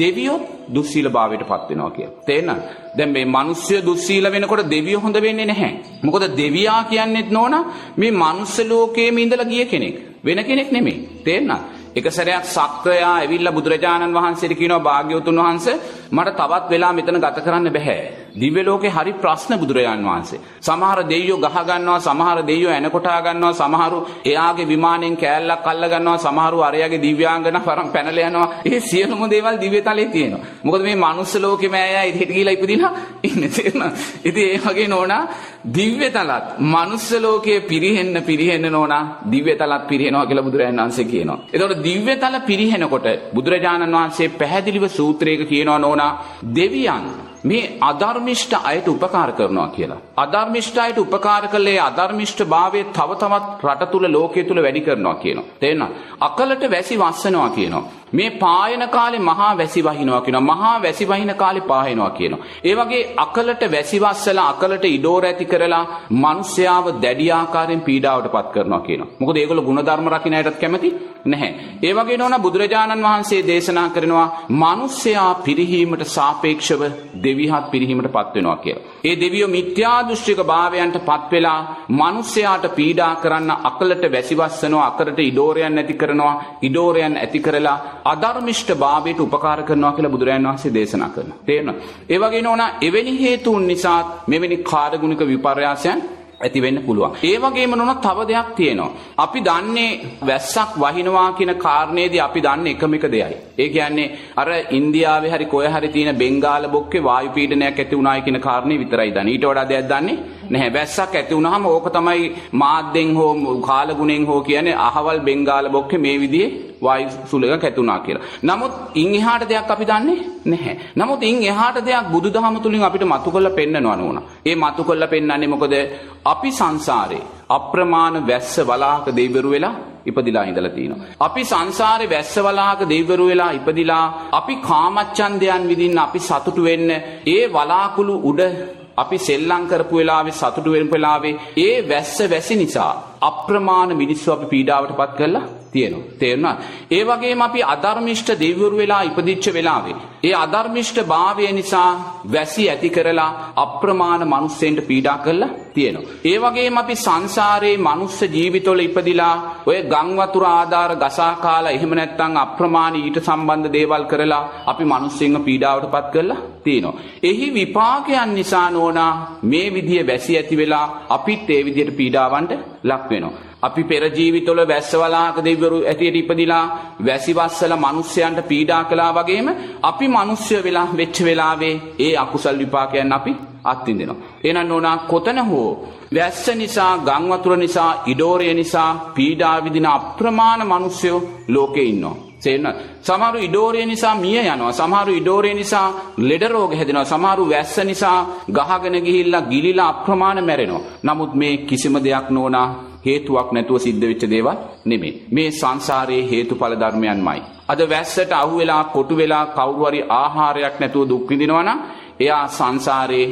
S2: දෙවියෝ දුස්සීලභාවයට පත් වෙනවා කියලා. තේරෙනවද? දැන් මේ මිනිස්සු දුස්සීල වෙනකොට දෙවියෝ හොඳ වෙන්නේ නැහැ. මොකද දෙවියා කියන්නේත් නෝනා මේ මනුස්ස ලෝකයේම ඉඳලා ගිය කෙනෙක්. වෙන කෙනෙක් නෙමෙයි. තේරෙනවද? එක සැරයක් සක්‍රයා ඇවිල්ලා බුදුරජාණන් වහන්සේට කියනවා භාග්‍යවතුන් වහන්සේ මට තවත් වෙලා මෙතන ගත කරන්න බෑ. දිව්‍ය ලෝකේ හරි ප්‍රශ්න බුදුරජාන් වහන්සේ. සමහර දෙයියෝ ගහ ගන්නවා, සමහර දෙයියෝ එන කොටා ගන්නවා, සමහරු එයාගේ විමානයෙන් කෑල්ලක් අල්ල ගන්නවා, සමහරු අරයාගේ දිව්‍යාංගනා වරන් පැනලා යනවා. ඒ සියලුම දේවල් දිව්‍ය තලයේ තියෙනවා. මොකද මේ මනුස්ස ලෝකෙම ඇය ඉතින් ගිහිලා ඉපදිනා ඉන්නේ තේරෙනවද? ඉතින් ඒ වගේ නෝනා දිව්‍ය තලත් මනුස්ස ලෝකයේ පිරිහෙන්න පිරිහෙන්න නෝනා දිව්‍ය තලත් පිරිහෙනවා කියලා බුදුරජාණන් වහන්සේ කියනවා. එතකොට දිව්‍ය තල පිරිහෙනකොට බුදුරජාණන් වහන්සේ පැහැදිලිව සූත්‍රයක කියනවා නෝනා දෙවියන් මේ අධර්මිෂ්ඨ අයට උපකාර කරනවා කියලා. අධර්මිෂ්ඨ අයට උපකාර කළේ අධර්මිෂ්ඨ භාවය තව තවත් රට තුල ලෝකයේ තුල වැඩි කරනවා කියනවා. තේරෙනවද? අකලට වැසි වස්සනවා කියනවා. මේ පායන කාලේ මහා වැසි වහිනවා කියනවා. මහා වැසි වහින කාලේ පායනවා කියනවා. ඒ වගේ අකලට වැසි වස්සලා අකලට ඉඩෝර ඇති කරලා මිනිස්යාව දැඩි ආකාරයෙන් පීඩාවට පත් කරනවා කියනවා. මොකද ඒගොල්ලෝ ಗುಣධර්ම රකින්න අයටත් කැමති නැහැ. ඒ වගේ නෝන බුදුරජාණන් වහන්සේ දේශනා කරනවා මිනිස්යා පිරිහීමට සාපේක්ෂව දෙවිහත් පිරිහීමට පත් වෙනවා කියලා. ඒ දෙවියෝ මිත්‍යා දෘෂ්ටික භාවයන්ට පත් වෙලා මිනිස්යාට පීඩා කරන්න අකලට වැසිවස්සනවා අකරට ඉඩෝරයන් ඇති කරනවා ඉඩෝරයන් ඇති කරලා අධර්මිෂ්ඨ භාවයට උපකාර කරනවා කියලා බුදුරජාණන් වහන්සේ දේශනා කරනවා. තේරෙනවද? ඒ වගේ නෝනා එවැනි හේතුන් නිසා මෙවැනි කාර්යගුණික විපර්යාසයන් ඇති වෙන්න පුළුවන්. ඒ වගේම නොන තව දෙයක් තියෙනවා. අපි දන්නේ වැස්සක් වහිනවා කියන කාරණේදී අපි දන්නේ එකම එක දෙයයි. ඒ කියන්නේ අර ඉන්දියාවේ හරි කොය හරි තියෙන බෙන්ගාල බොක්කේ වායු පීඩනයක් ඇති වුණායි කියන කාරණේ විතරයි දන්නේ. ඊට වඩා දෙයක් දන්නේ නැහැ. වැස්සක් ඇති වුණාම ඕක තමයි මාධ්‍යෙන් හෝ කාලගුණෙන් හෝ කියන්නේ අහවල් බෙන්ගාල බොක්කේ මේ විදිහේ වායු සුළඟක් ඇති වුණා කියලා. නමුත් ඉන් එහාට දෙයක් අපි දන්නේ නැහැ. නමුත් ඉන් එහාට දෙයක් බුදුදහම තුලින් අපිට මතු කරලා පෙන්නනවා නෝනා. ඒ මතු කරලා පෙන්වන්නේ මොකද? අපි සංසාරේ අප්‍රමාණ වැස්ස වලාහක දෙවිවරු වෙලා ඉපදිලා ඉඳලා තියෙනවා. අපි සංසාරේ වැස්ස වලාහක දෙවිවරු වෙලා ඉපදිලා අපි කාමච්ඡන්දයන් විඳින්න අපි සතුටු වෙන්න ඒ වලාකුළු උඩ අපි සෙල්ලම් කරපු වෙලාවේ සතුටු වෙන වෙලාවේ ඒ වැස්ස වැසි නිසා අප්‍රමාණ මිනිස්සු අපි පීඩාවට පත් කරලා තියෙනවා. තේරුණාද? ඒ වගේම අපි අධර්මිෂ්ඨ දෙවිවරු වෙලා ඉපදිච්ච වෙලාවේ ඒ අධර්මිෂ්ඨ භාවය නිසා වැසි ඇති කරලා අප්‍රමාණ මිනිස්සෙන්ට පීඩා කරලා තියෙනවා. ඒ වගේම අපි සංසාරේ මනුස්ස ජීවිතවල ඉපදිලා ඔය ගම් වතුර ආධාර ගසා කාලා එහෙම නැත්නම් අප්‍රමාණ ඊට සම්බන්ධ දේවල් කරලා අපි මිනිස්සුන්ව පීඩාවට පත් කරලා තියෙනවා. එහි විපාකයන් නිසා නෝනා මේ විදිය වැසි ඇති වෙලා අපිත් ඒ විදියට පීඩාවන්ට ලක් වෙනවා. අපි පෙර ජීවිතවල වැස්සවලාක දෙවිවරු ඇටියට ඉපදිලා වැසිවස්සල මිනිස්යන්ට පීඩා කළා වගේම අපි මිනිස්සු වෙලා වෙච්ච වෙලාවේ ඒ අකුසල් විපාකයන් අපි අත්විඳිනවා. එහෙනම් නෝනා කොතන හෝ වැස්ස නිසා, ගම් වතුර නිසා, ඉඩෝරය නිසා පීඩා විඳින අප්‍රමාණ මිනිස්සු ලෝකේ ඉන්නවා. තේරෙනවද? සමහරු ඉඩෝරය නිසා මිය යනවා. සමහරු ඉඩෝරය නිසා ලෙඩ රෝග හැදෙනවා. සමහරු වැස්ස නිසා ගහගෙන ගිහිල්ලා ගිලිලා අප්‍රමාණ මැරෙනවා. නමුත් මේ කිසිම දෙයක් නෝනා හේතුවක් නැතුව සිද්ධ වෙච්ච දේවල් නෙමෙයි. මේ සංසාරයේ හේතුඵල ධර්මයන්මයි. අද වැස්සට අහු වෙලා කොටු වෙලා කවුරු හරි ආහාරයක් නැතුව දුක් විඳිනවා නම් එයා සංසාරේ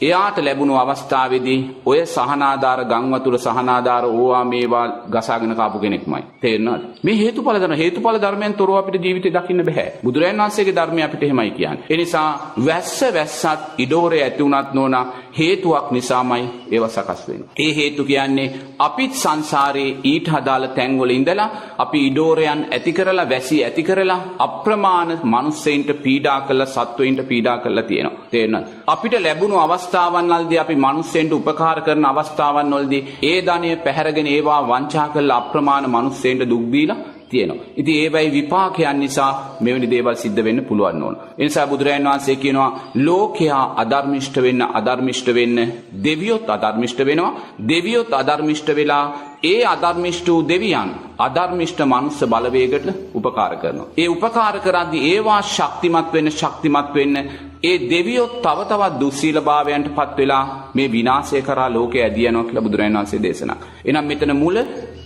S2: එයාට ලැබුණු අවස්ථාවේදී ඔය සහනාධාර ගම් වතුර සහනාධාර ඕවා මේවා ගසාගෙන කාපු කෙනෙක්මයි. තේරෙනවද? මේ හේතුඵල ධර්ම හේතුඵල ධර්මයන් තොරව අපිට ජීවිතේ දකින්න බෑ. බුදුරජාණන් වහන්සේගේ ධර්මය අපිට එහෙමයි කියන්නේ. ඒ නිසා වැස්ස වැස්සත් ඉඩෝරේ ඇති වුණත් නෝනා හේතුවක් නිසාමයි ඒව සකස් වෙන්නේ. ඒ හේතු කියන්නේ අපිත් සංසාරේ ඊට හදාළ තැන්වල ඉඳලා අපි ඉඩෝරයන් ඇති කරලා වැසි ඇති කරලා අප්‍රමාණ මිනිස්සෙයින්ට පීඩා කළ සත්වයින්ට පීඩා කළා තියෙනවා. තේරෙනවද? අපිට ලැබුණු අවස්ථාවන් වලදී අපි මිනිස්සෙන්ට උපකාර කරන අවස්ථාවන් වලදී ඒ ධනය පැහැරගෙන ඒවා වංචා කළ අප්‍රමාණ මිනිස්සෙන්ට දුක් දීලා තියෙනවා. ඉතින් ඒවයි විපාකයන් නිසා මෙවැනි දේවල් සිද්ධ වෙන්න පුළුවන් ඕන. ඒ නිසා බුදුරජාණන් වහන්සේ කියනවා ලෝකයා අධර්මිෂ්ඨ වෙන්න අධර්මිෂ්ඨ වෙන්න දෙවියොත් අධර්මිෂ්ඨ වෙනවා. දෙවියොත් අධර්මිෂ්ඨ වෙලා ඒ අධර්මිෂ්ඨ වූ දෙවියන් අධර්මිෂ්ඨ මනුස්ස බලවේගයට උපකාර කරනවා. ඒ උපකාර කරද්දී ඒවා ශක්තිමත් වෙන්න ශක්තිමත් වෙන්න ඒ දෙවියොත් තව තවත් දුස්සීලභාවයන්ට පත් වෙලා මේ විනාශය කරා ලෝකය ඇදී යනවා කියලා බුදුරජාණන් වහන්සේ දේශනා. එහෙනම් මෙතන මුල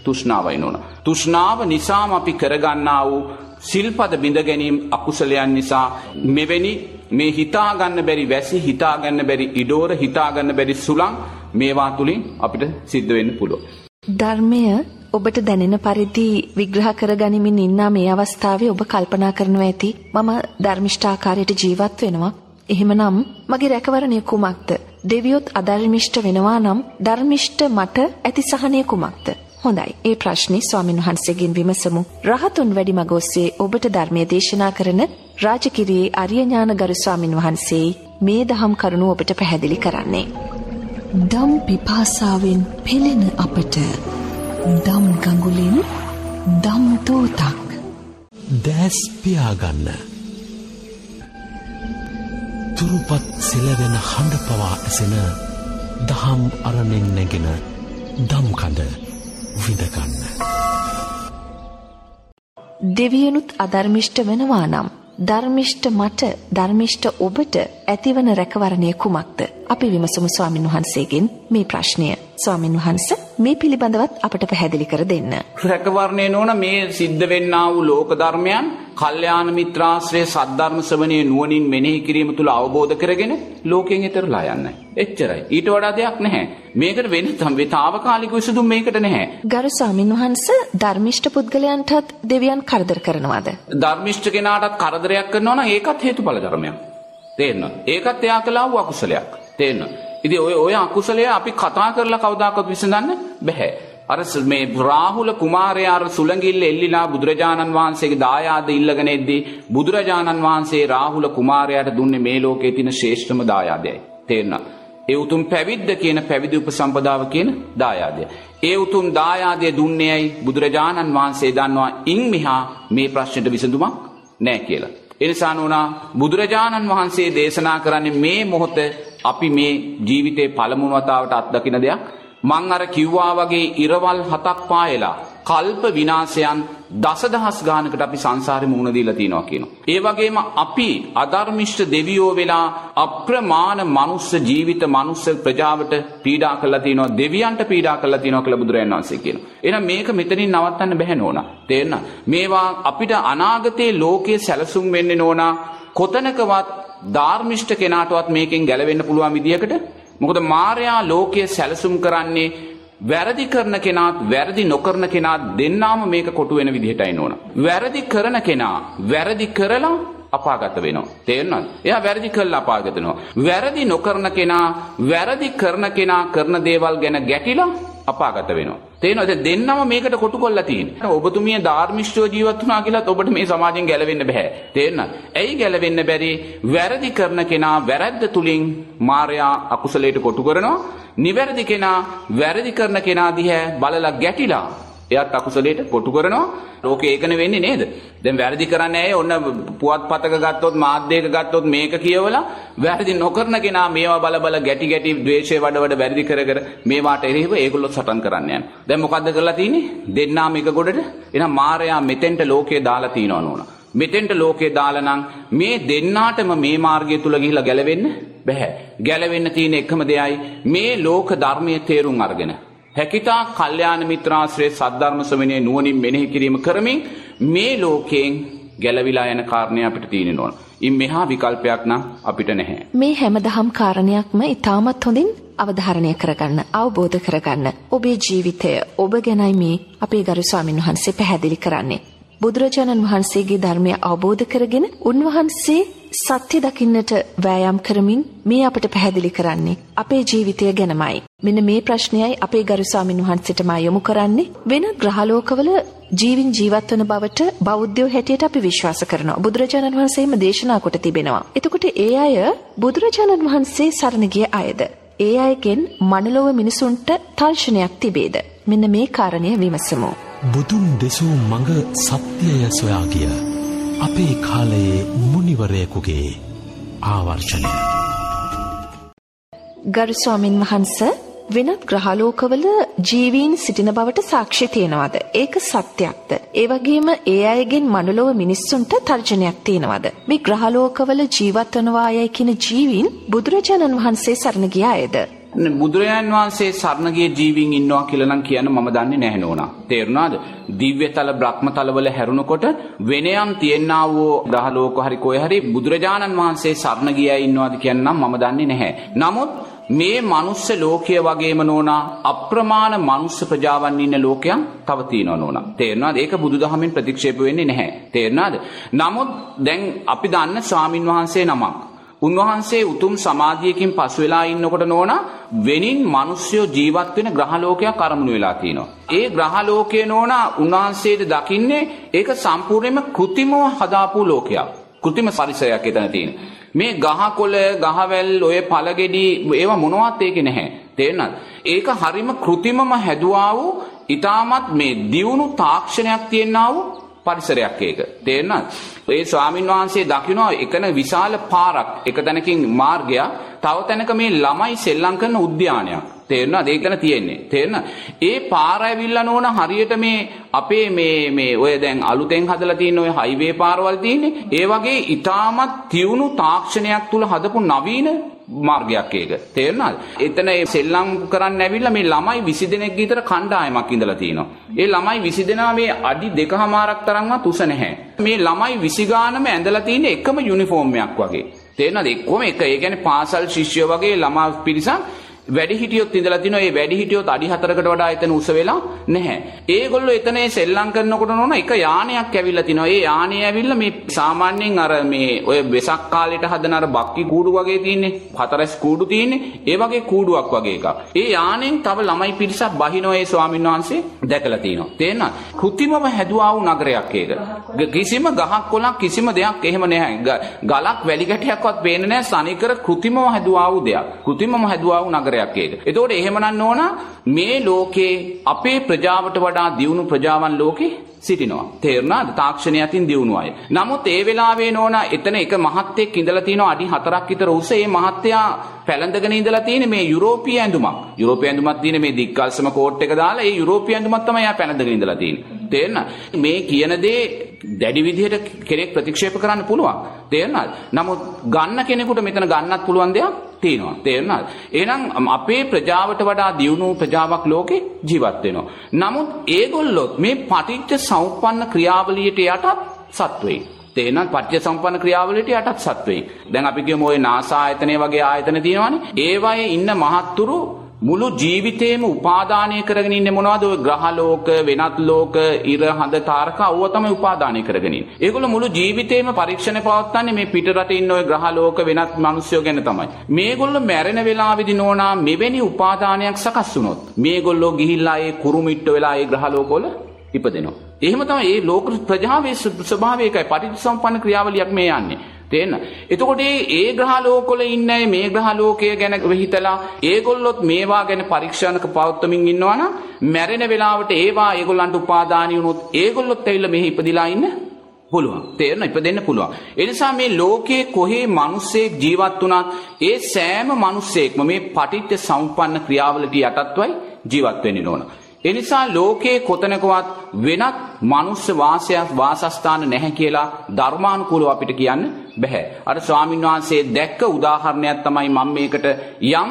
S2: තෘෂ්ණාවයි නෝන. තෘෂ්ණාව නිසාම අපි කරගන්නා වූ සිල්පද බිඳ ගැනීම අකුසලයන් නිසා මෙවැනි මේ හිතාගන්න බැරි වැසි හිතාගන්න බැරි ඉඩෝර හිතාගන්න බැරි සුළං මේවා තුලින් අපිට සිද්ධ වෙන්න පුළුවන්.
S1: ධර්මය ඔබට දැනෙන පරිදි විග්‍රහ කරගනිමින් ඉන්නා මේ අවස්ථාවේ ඔබ කල්පනා කරනවා ඇති මම ධර්මිෂ්ඨාකාරයට ජීවත් වෙනවා. එහෙමනම් මගේ රැකවරණය කුමක්ද? දෙවියොත් අධර්මිෂ්ඨ වෙනවා නම් ධර්මිෂ්ඨ මට ඇති සහනය කුමක්ද? හොඳයි. ඒ ප්‍රශ්නේ ස්වාමින් වහන්සේගෙන් විමසමු. රහතුන් වැඩිමග ඔස්සේ ඔබට ධර්මයේ දේශනා කරන රාජකිරියේ අරිය ඥාන ගරු ස්වාමින් වහන්සේ මේ දහම් කරුණු ඔබට පැහැදිලි කරන්නේ.
S4: දම් පිපාසාවෙන් පෙළෙන අපට දම් ගඟුලෙන් දම් තෝතක්
S3: දෑස් පියාගන්න. තුරුපත් සෙලවෙන හඬ පවා ඇසෙන දහම් අරණෙන් නැගෙන දම්කඳ විඳගන්න.
S1: දෙවියනුත් අධර්මිෂ්ට වෙනවා නම් ධර්මිෂ්ට මට ධර්මිෂ්ට ඔබට ඇතිවන රැකවරණය කුමක්ද? අපි විමසමු ස්වාමින් වහන්සේගෙන් මේ ප්‍රශ්නය. ස්වාමින් වහන්ස මේ පිළිබඳවත් අපට පැහැදිලි කර දෙන්න.
S2: රැකවරණය නොවන මේ සිද්ධ වෙන්නා වූ ලෝක ධර්මයන් කල්යාණ මිත්‍රාශ්‍රය සද්ධර්ම ශ්‍රවණයේ නුවණින් මෙනෙහි කිරීම තුළ අවබෝධ කරගෙන ලෝකයෙන් ඈතරලා යන්නයි. එච්චරයි. ඊට වඩා දෙයක් නැහැ. මේකට වෙන තාවකාලික විසඳුම් මේකට නැහැ.
S1: ගරු ස්වාමින් වහන්ස ධර්මිෂ්ඨ පුද්ගලයන්ටත් දෙවියන් කරදර කරනවාද?
S2: ධර්මිෂ්ඨ කෙනාටත් කරදරයක් කරනවා නම් ඒකත් හේතුඵල ධර්මයක්. තේරෙනවද? ඒකත් එයා කළා වූ අකුසලයක්. තේරෙනවද? ඉතින් ඔය ඔය අකුසලය අපි කතා කරලා කවදාකවත් විසඳන්න බෑ. අර මේ රාහුල කුමාරයා අර සුළඟිල්ල එල්ලිලා බුදුරජාණන් වහන්සේගේ දායාද ඉල්ලගෙන එද්දී බුදුරජාණන් වහන්සේ රාහුල කුමාරයාට දුන්නේ මේ ලෝකයේ තියෙන ශ්‍රේෂ්ඨම දායාදයයි. තේරුණා? ඒ උතුම් පැවිද්ද කියන පැවිදි උපසම්පදාව කියන දායාදය. ඒ උතුම් දායාදය දුන්නේ ඇයි බුදුරජාණන් වහන්සේ දන්නවා ඉන් මෙහා මේ ප්‍රශ්නෙට විසඳුමක් නැහැ කියලා. එනිසා නෝනා බුදුරජාණන් වහන්සේ දේශනා කරන්නේ මේ මොහොත අපි මේ ජීවිතේ පළමුව වතාවට අත්දකින දෙයක් මං අර කිව්වා වගේ ඉරවල් හතක් පායලා කල්ප විනාශයන් දසදහස් ගානකට අපි සංසාරේ මුහුණ දීලා තිනවා කියනවා. ඒ වගේම අපි අධර්මිෂ්ඨ දෙවියෝ වෙලා අප්‍රමාණ මනුස්ස ජීවිත මනුස්ස ප්‍රජාවට පීඩා කළා තිනවා දෙවියන්ට පීඩා කළා තිනවා කියලා බුදුරජාණන් වහන්සේ කියනවා. එහෙනම් මේක මෙතනින් නවත්තන්න බැහැ නෝනා. තේරෙනවද? මේවා අපිට අනාගතයේ ලෝකයේ සැලසුම් වෙන්නේ නෝනා කොතනකවත් ධාර්මිෂ්ඨ කෙනාටවත් මේකෙන් ගැලවෙන්න පුළුවන් විදියකට මොකද මාර්යා ලෝකයේ සැලසුම් කරන්නේ වැරදි කරන කෙනාත් වැරදි නොකරන කෙනාත් දෙන්නාම මේක කොටු වෙන විදිහටයි ඕන. වැරදි කරන කෙනා වැරදි කරලා අපාගත වෙනවා. තේරුණාද? එයා වැරදි කළා අපාගත වෙනවා. වැරදි නොකරන කෙනා වැරදි කරන කෙනා කරන දේවල් ගැන ගැටිලා අපාගත වෙනවා. තේරෙනවද? දෙන්නම මේකට කොටු කරලා තියෙන්නේ. ඔබතුමිය ධාර්මිෂ්ඨව ජීවත් වුණා කියලාත් ඔබට මේ සමාජයෙන් ගැලවෙන්න බෑ. තේරෙනවද? ඇයි ගැලවෙන්න බැරි? වැරදි කරන කෙනා වැරද්ද තුලින් මායя අකුසලයට කොටු කරනවා. නිවැරදි කෙනා වැරදි කරන කෙනා දිහා බලලා ගැටිලා එයත් අකුසලයට කොටු කරනවා. ලෝකේ ඒකනේ වෙන්නේ නේද? දැන් වැරදි කරන්නේ ඇයි? ඔන්න පුවත්පතක ගත්තොත් මාධ්‍යයක ගත්තොත් මේක කියවලා වැරදි නොකරන කෙනා මේවා බල බල ගැටි ගැටි ද්වේෂය වඩ වඩ වැරදි කර කර මේවාට එරෙහිව ඒගොල්ලෝ සටන් කරන්න යනවා. දැන් මොකද්ද කරලා තියෙන්නේ? දෙන්නාම එක ගොඩට. එහෙනම් මායя මෙතෙන්ට ලෝකේ දාලා තියනවා නෝන. මෙතෙන්ට ලෝකේ දාලා නම් මේ දෙන්නාටම මේ මාර්ගය තුල ගිහිලා ගැලවෙන්න බෑ. ගැලවෙන්න තියෙන එකම දෙයයි මේ ලෝක ධර්මයේ තේරුම් අරගෙන හැකිතා කල්යාණ මිත්‍රාශ්‍රයේ සද්ධර්ම ශ්‍රවණයේ නුවණින් මෙනෙහි කිරීම කරමින් මේ ලෝකයෙන් ගැලවිලා යන කාරණේ අපිට තියෙන්න ඕන. ඉන් මෙහා විකල්පයක් නම් අපිට නැහැ.
S1: මේ හැමදහම් කාරණයක්ම ඊටමත් හොඳින් අවධාරණය කරගන්න අවබෝධ කරගන්න ඔබේ ජීවිතය ඔබ ගැනයි මේ අපේ ගරු ස්වාමින් වහන්සේ පැහැදිලි කරන්නේ. බුදුරජාණන් වහන්සේගේ ධර්මය අවබෝධ කරගෙන උන්වහන්සේ සත්‍ය දකින්නට වෑයම් කරමින් මේ අපට පැහැදිලි කරන්නේ අපේ ජීවිතය ගැනමයි. මෙන්න මේ ප්‍රශ්නයයි අපේ ගරු ස්වාමින් වහන්සේටම යොමු කරන්නේ වෙන ග්‍රහලෝකවල ජීවින් ජීවත් වන බවට බෞද්ධයෝ හැටියට අපි විශ්වාස කරනවා. බුදුරජාණන් වහන්සේම දේශනා කොට තිබෙනවා. එතකොට ඒ අය බුදුරජාණන් වහන්සේ සරණ ගිය අයද? ඒ අයගෙන් මනලොව මිනිසුන්ට තර්ශනයක් තිබේද? මෙන්න මේ කාරණය විමසමු.
S3: බුදුන් දෙසූ මඟ සත්‍යය සොයා ගිය අපේ කාලයේ මුනිවරයෙකුගේ ආවර්ෂණය.
S1: ගරු ස්වාමින් වහන්ස වෙනත් ග්‍රහලෝකවල ජීවීන් සිටින බවට සාක්ෂි තියෙනවද? ඒක සත්‍යක්ද? ඒ වගේම ඒ අයගෙන් මනුලොව මිනිස්සුන්ට තර්ජනයක් තියෙනවද? මේ ග්‍රහලෝකවල ජීවත් වනවා යයි කියන ජීවීන් බුදුරජාණන් වහන්සේ සරණ ගිය අයද?
S2: බුදුරජාන් වහන්සේ සරණගිය ජීවීන් ඉන්නවා කියලා නම් කියන්න මම දන්නේ නැහැ නෝනා. තේරුණාද? දිව්‍යතල බ්‍රහ්මතලවල හැරුණකොට වෙනයන් තියන්නා වූ ග්‍රහලෝක හරි කොයි හරි බුදුරජාණන් වහන්සේ සරණ ගියා ඉන්නවාද කියන්නම් මම දන්නේ නැහැ. නමුත් මේ මනුස්ස ලෝකය වගේම නෝනා අප්‍රමාණ මනුස්ස ප්‍රජාවන් ඉන්න ලෝකයන් තව තියෙනවා නෝනා. තේරුණාද? ඒක බුදුදහමෙන් ප්‍රතික්ෂේප වෙන්නේ නැහැ. තේරුණාද? නමුත් දැන් අපි දන්න ස්වාමින් වහන්සේ නමක් උන්වහන්සේ උතුම් සමාධියකින් පසු වෙලා ඉන්නකොට නෝනා වෙනින් මිනිස්සුયો ජීවත් වෙන ග්‍රහලෝකයක් අරමුණු වෙලා තිනවා. ඒ ග්‍රහලෝකේ නෝනා උන්වහන්සේට දකින්නේ ඒක සම්පූර්ණයෙන්ම કૃතිමව හදාපු ලෝකයක්. කෘතිම පරිසරයක් එතන තියෙන. මේ ගහකොළ, ගහවැල්, ඔය පළගෙඩි ඒවා මොනවත් ඒකේ නැහැ. තේරෙනවද? ඒක හරිම කෘතිමම හැදුවා වූ ඊටමත් මේ දියුණු තාක්ෂණයක් තියෙනා වූ පරිසරයක් ඒක. තේරෙනවද? ඒ ස්වාමින් වහන්සේ දකිනවා එකන විශාල පාරක් එක තැනකින් මාර්ගයක් තව තැනක මේ ළමයි සෙල්ලම් කරන උද්‍යානයක්. තේරෙනවද? ඒකන තියෙන්නේ. තේරෙනවද? ඒ පාර ඇවිල්ලා නෝන හරියට මේ අපේ මේ මේ ඔය දැන් අලුතෙන් හදලා තියෙන ඔය හයිවේ පාරවල් තියෙන්නේ. ඒ වගේ ඊටමත් තියුණු තාක්ෂණයක් තුල හදපු නවීන මාර්ගයක් ඒක. තේරුණාද? එතන ඒ සෙල්ලම් කරන්න ඇවිල්ලා මේ ළමයි 20 දෙනෙක් විතර කණ්ඩායමක් ඉඳලා තිනවා. ඒ ළමයි 20 දෙනා මේ අඩි දෙකමාරක් තරම්වත් උස නැහැ. මේ ළමයි 20 ගානම ඇඳලා තියෙන එකම යුනිෆෝම් එකක් වගේ. තේරෙනවද? එක්කම එක. ඒ කියන්නේ පාසල් ශිෂ්‍යයෝ වගේ ළමා පිරිසක් වැඩි හිටියොත් ඉඳලා තිනවා මේ වැඩි හිටියොත් අඩි 4කට වඩා එතන උස වෙලා නැහැ. ඒගොල්ලෝ එතන සෙල්ලම් කරනකොට නෝන එක යානයක් ඇවිල්ලා තිනවා. ඒ යානය ඇවිල්ලා මේ සාමාන්‍යයෙන් අර මේ ඔය වෙසක් කාලේට හදන අර බක්කි කූඩු වගේ තියෙන්නේ. හතරස් කූඩු තියෙන්නේ. ඒ වගේ කූඩුවක් වගේ එකක්. ඒ යානෙන් තව ළමයි පිරිසක් බහිනවා ඒ ස්වාමීන් වහන්සේ දැකලා තිනවා. තේරෙනවද? කෘතිමව හැදුවා වූ නගරයක් ඒක. කිසිම ගහක් කොළක් කිසිම දෙයක් එහෙම නැහැ. ගලක් වැලි ගැටයක්වත් පේන්නේ නැහැ. සනිකර කෘතිමව හැදුවා වූ දෙයක්. කෘතිමව හැදුවා වූ නගරයක්. නගරයක් ඒක. එතකොට එහෙමනම් ඕන මේ ලෝකේ අපේ ප්‍රජාවට වඩා දියුණු ප්‍රජාවන් ලෝකේ සිටිනවා. තේරුණාද? තාක්ෂණය අතින් දියුණු අය. නමුත් ඒ වෙලාවේ නෝන එතන එක මහත්යෙක් ඉඳලා තිනවා අඩි 4ක් විතර උස. ඒ මහත්යා පැලඳගෙන ඉඳලා තියෙන්නේ මේ යුරෝපීය ඇඳුමක්. යුරෝපීය ඇඳුමක් තියෙන මේ දික්කල්සම කෝට් එක දාලා ඒ යුරෝපීය ඇඳුමක් තමයි යා පැලඳගෙන ඉඳලා තියෙන්නේ. තේරෙනවද? මේ කියන දේ දැඩි විදිහට කෙනෙක් ප්‍රතික්ෂේප කරන්න පුළුවන්. තේරෙනවද? නමුත් ගන්න කෙනෙකුට මෙතන ගන්නත් පුළුවන් දෙයක් තියෙනවා. තේරුණාද? එහෙනම් අපේ ප්‍රජාවට වඩා දියුණු ප්‍රජාවක් ලෝකේ ජීවත් වෙනවා. නමුත් ඒගොල්ලොත් මේ පටිච්ච සමුප්පන්න ක්‍රියාවලියට යටත් සත්වෙයි. තේනත් පත්‍ය සම්පන්න ක්‍රියාවලට යටත් සත්වෙයි. දැන් අපි කියමු ওই නාසා ආයතනය වගේ ආයතන තියෙනවානේ. ඒවායේ ඉන්න මහත්තුරු මුළු ජීවිතේම උපාදානය කරගෙන ඉන්නේ මොනවද? ඔය ග්‍රහ ලෝක, වෙනත් ලෝක, ඉර හඳ තාරකා ඕව තමයි උපාදානය කරගෙන ඉන්නේ. ඒගොල්ලෝ මුළු ජීවිතේම පරීක්ෂණ පවත්වන්නේ මේ පිට රටේ ඉන්න ඔය ග්‍රහ ලෝක වෙනත් මිනිස්සුયો ගැන තමයි. මේගොල්ලෝ මැරෙන වෙලාවේදී නෝනා මෙවැනි උපාදානයක් සකස් වුණොත් මේගොල්ලෝ ගිහිල්ලා ඒ කුරුමිට්ට වෙලා ඒ ග්‍රහ ලෝකවල ඉපදෙනවා. එහෙම තමයි මේ ලෝක ප්‍රජාවේ ස්වභාවය එකයි පටිච්චසමුප්පන්න ක්‍රියාවලියක් මේ යන්නේ. තේන්න. එතකොට ඒ ග්‍රහලෝකවල ඉන්න අය මේ ග්‍රහලෝකය ගැන වෙහිතලා ඒගොල්ලොත් මේවා ගැන පරීක්ෂණක පවත්වමින් ඉන්නවනම් මැරෙන වෙලාවට ඒවා ඒගොල්ලන්ට උපාදානී වුණොත් ඒගොල්ලොත් ඇවිල්ලා මෙහි ඉපදිලා ඉන්න පුළුවන්. තේරෙන ඉපදෙන්න පුළුවන්. ඒ නිසා මේ ලෝකයේ කොහේ මිනිස්සෙක් ජීවත් වුණත් ඒ සෑම මිනිස්සෙක්ම මේ පටිච්ච සමුප්පන්න ක්‍රියාවලට යටත්වයි ජීවත් වෙන්න ඕන. එනිසා ලෝකයේ කොතනකවත් වෙනත් මනුස්ස වාසයක් වාසස්ථාන නැහැ කියලා ධර්මානුකූලව අපිට කියන්න බෑ. අර ස්වාමීන් වහන්සේ දැක්ක උදාහරණයක් තමයි මම මේකට යම්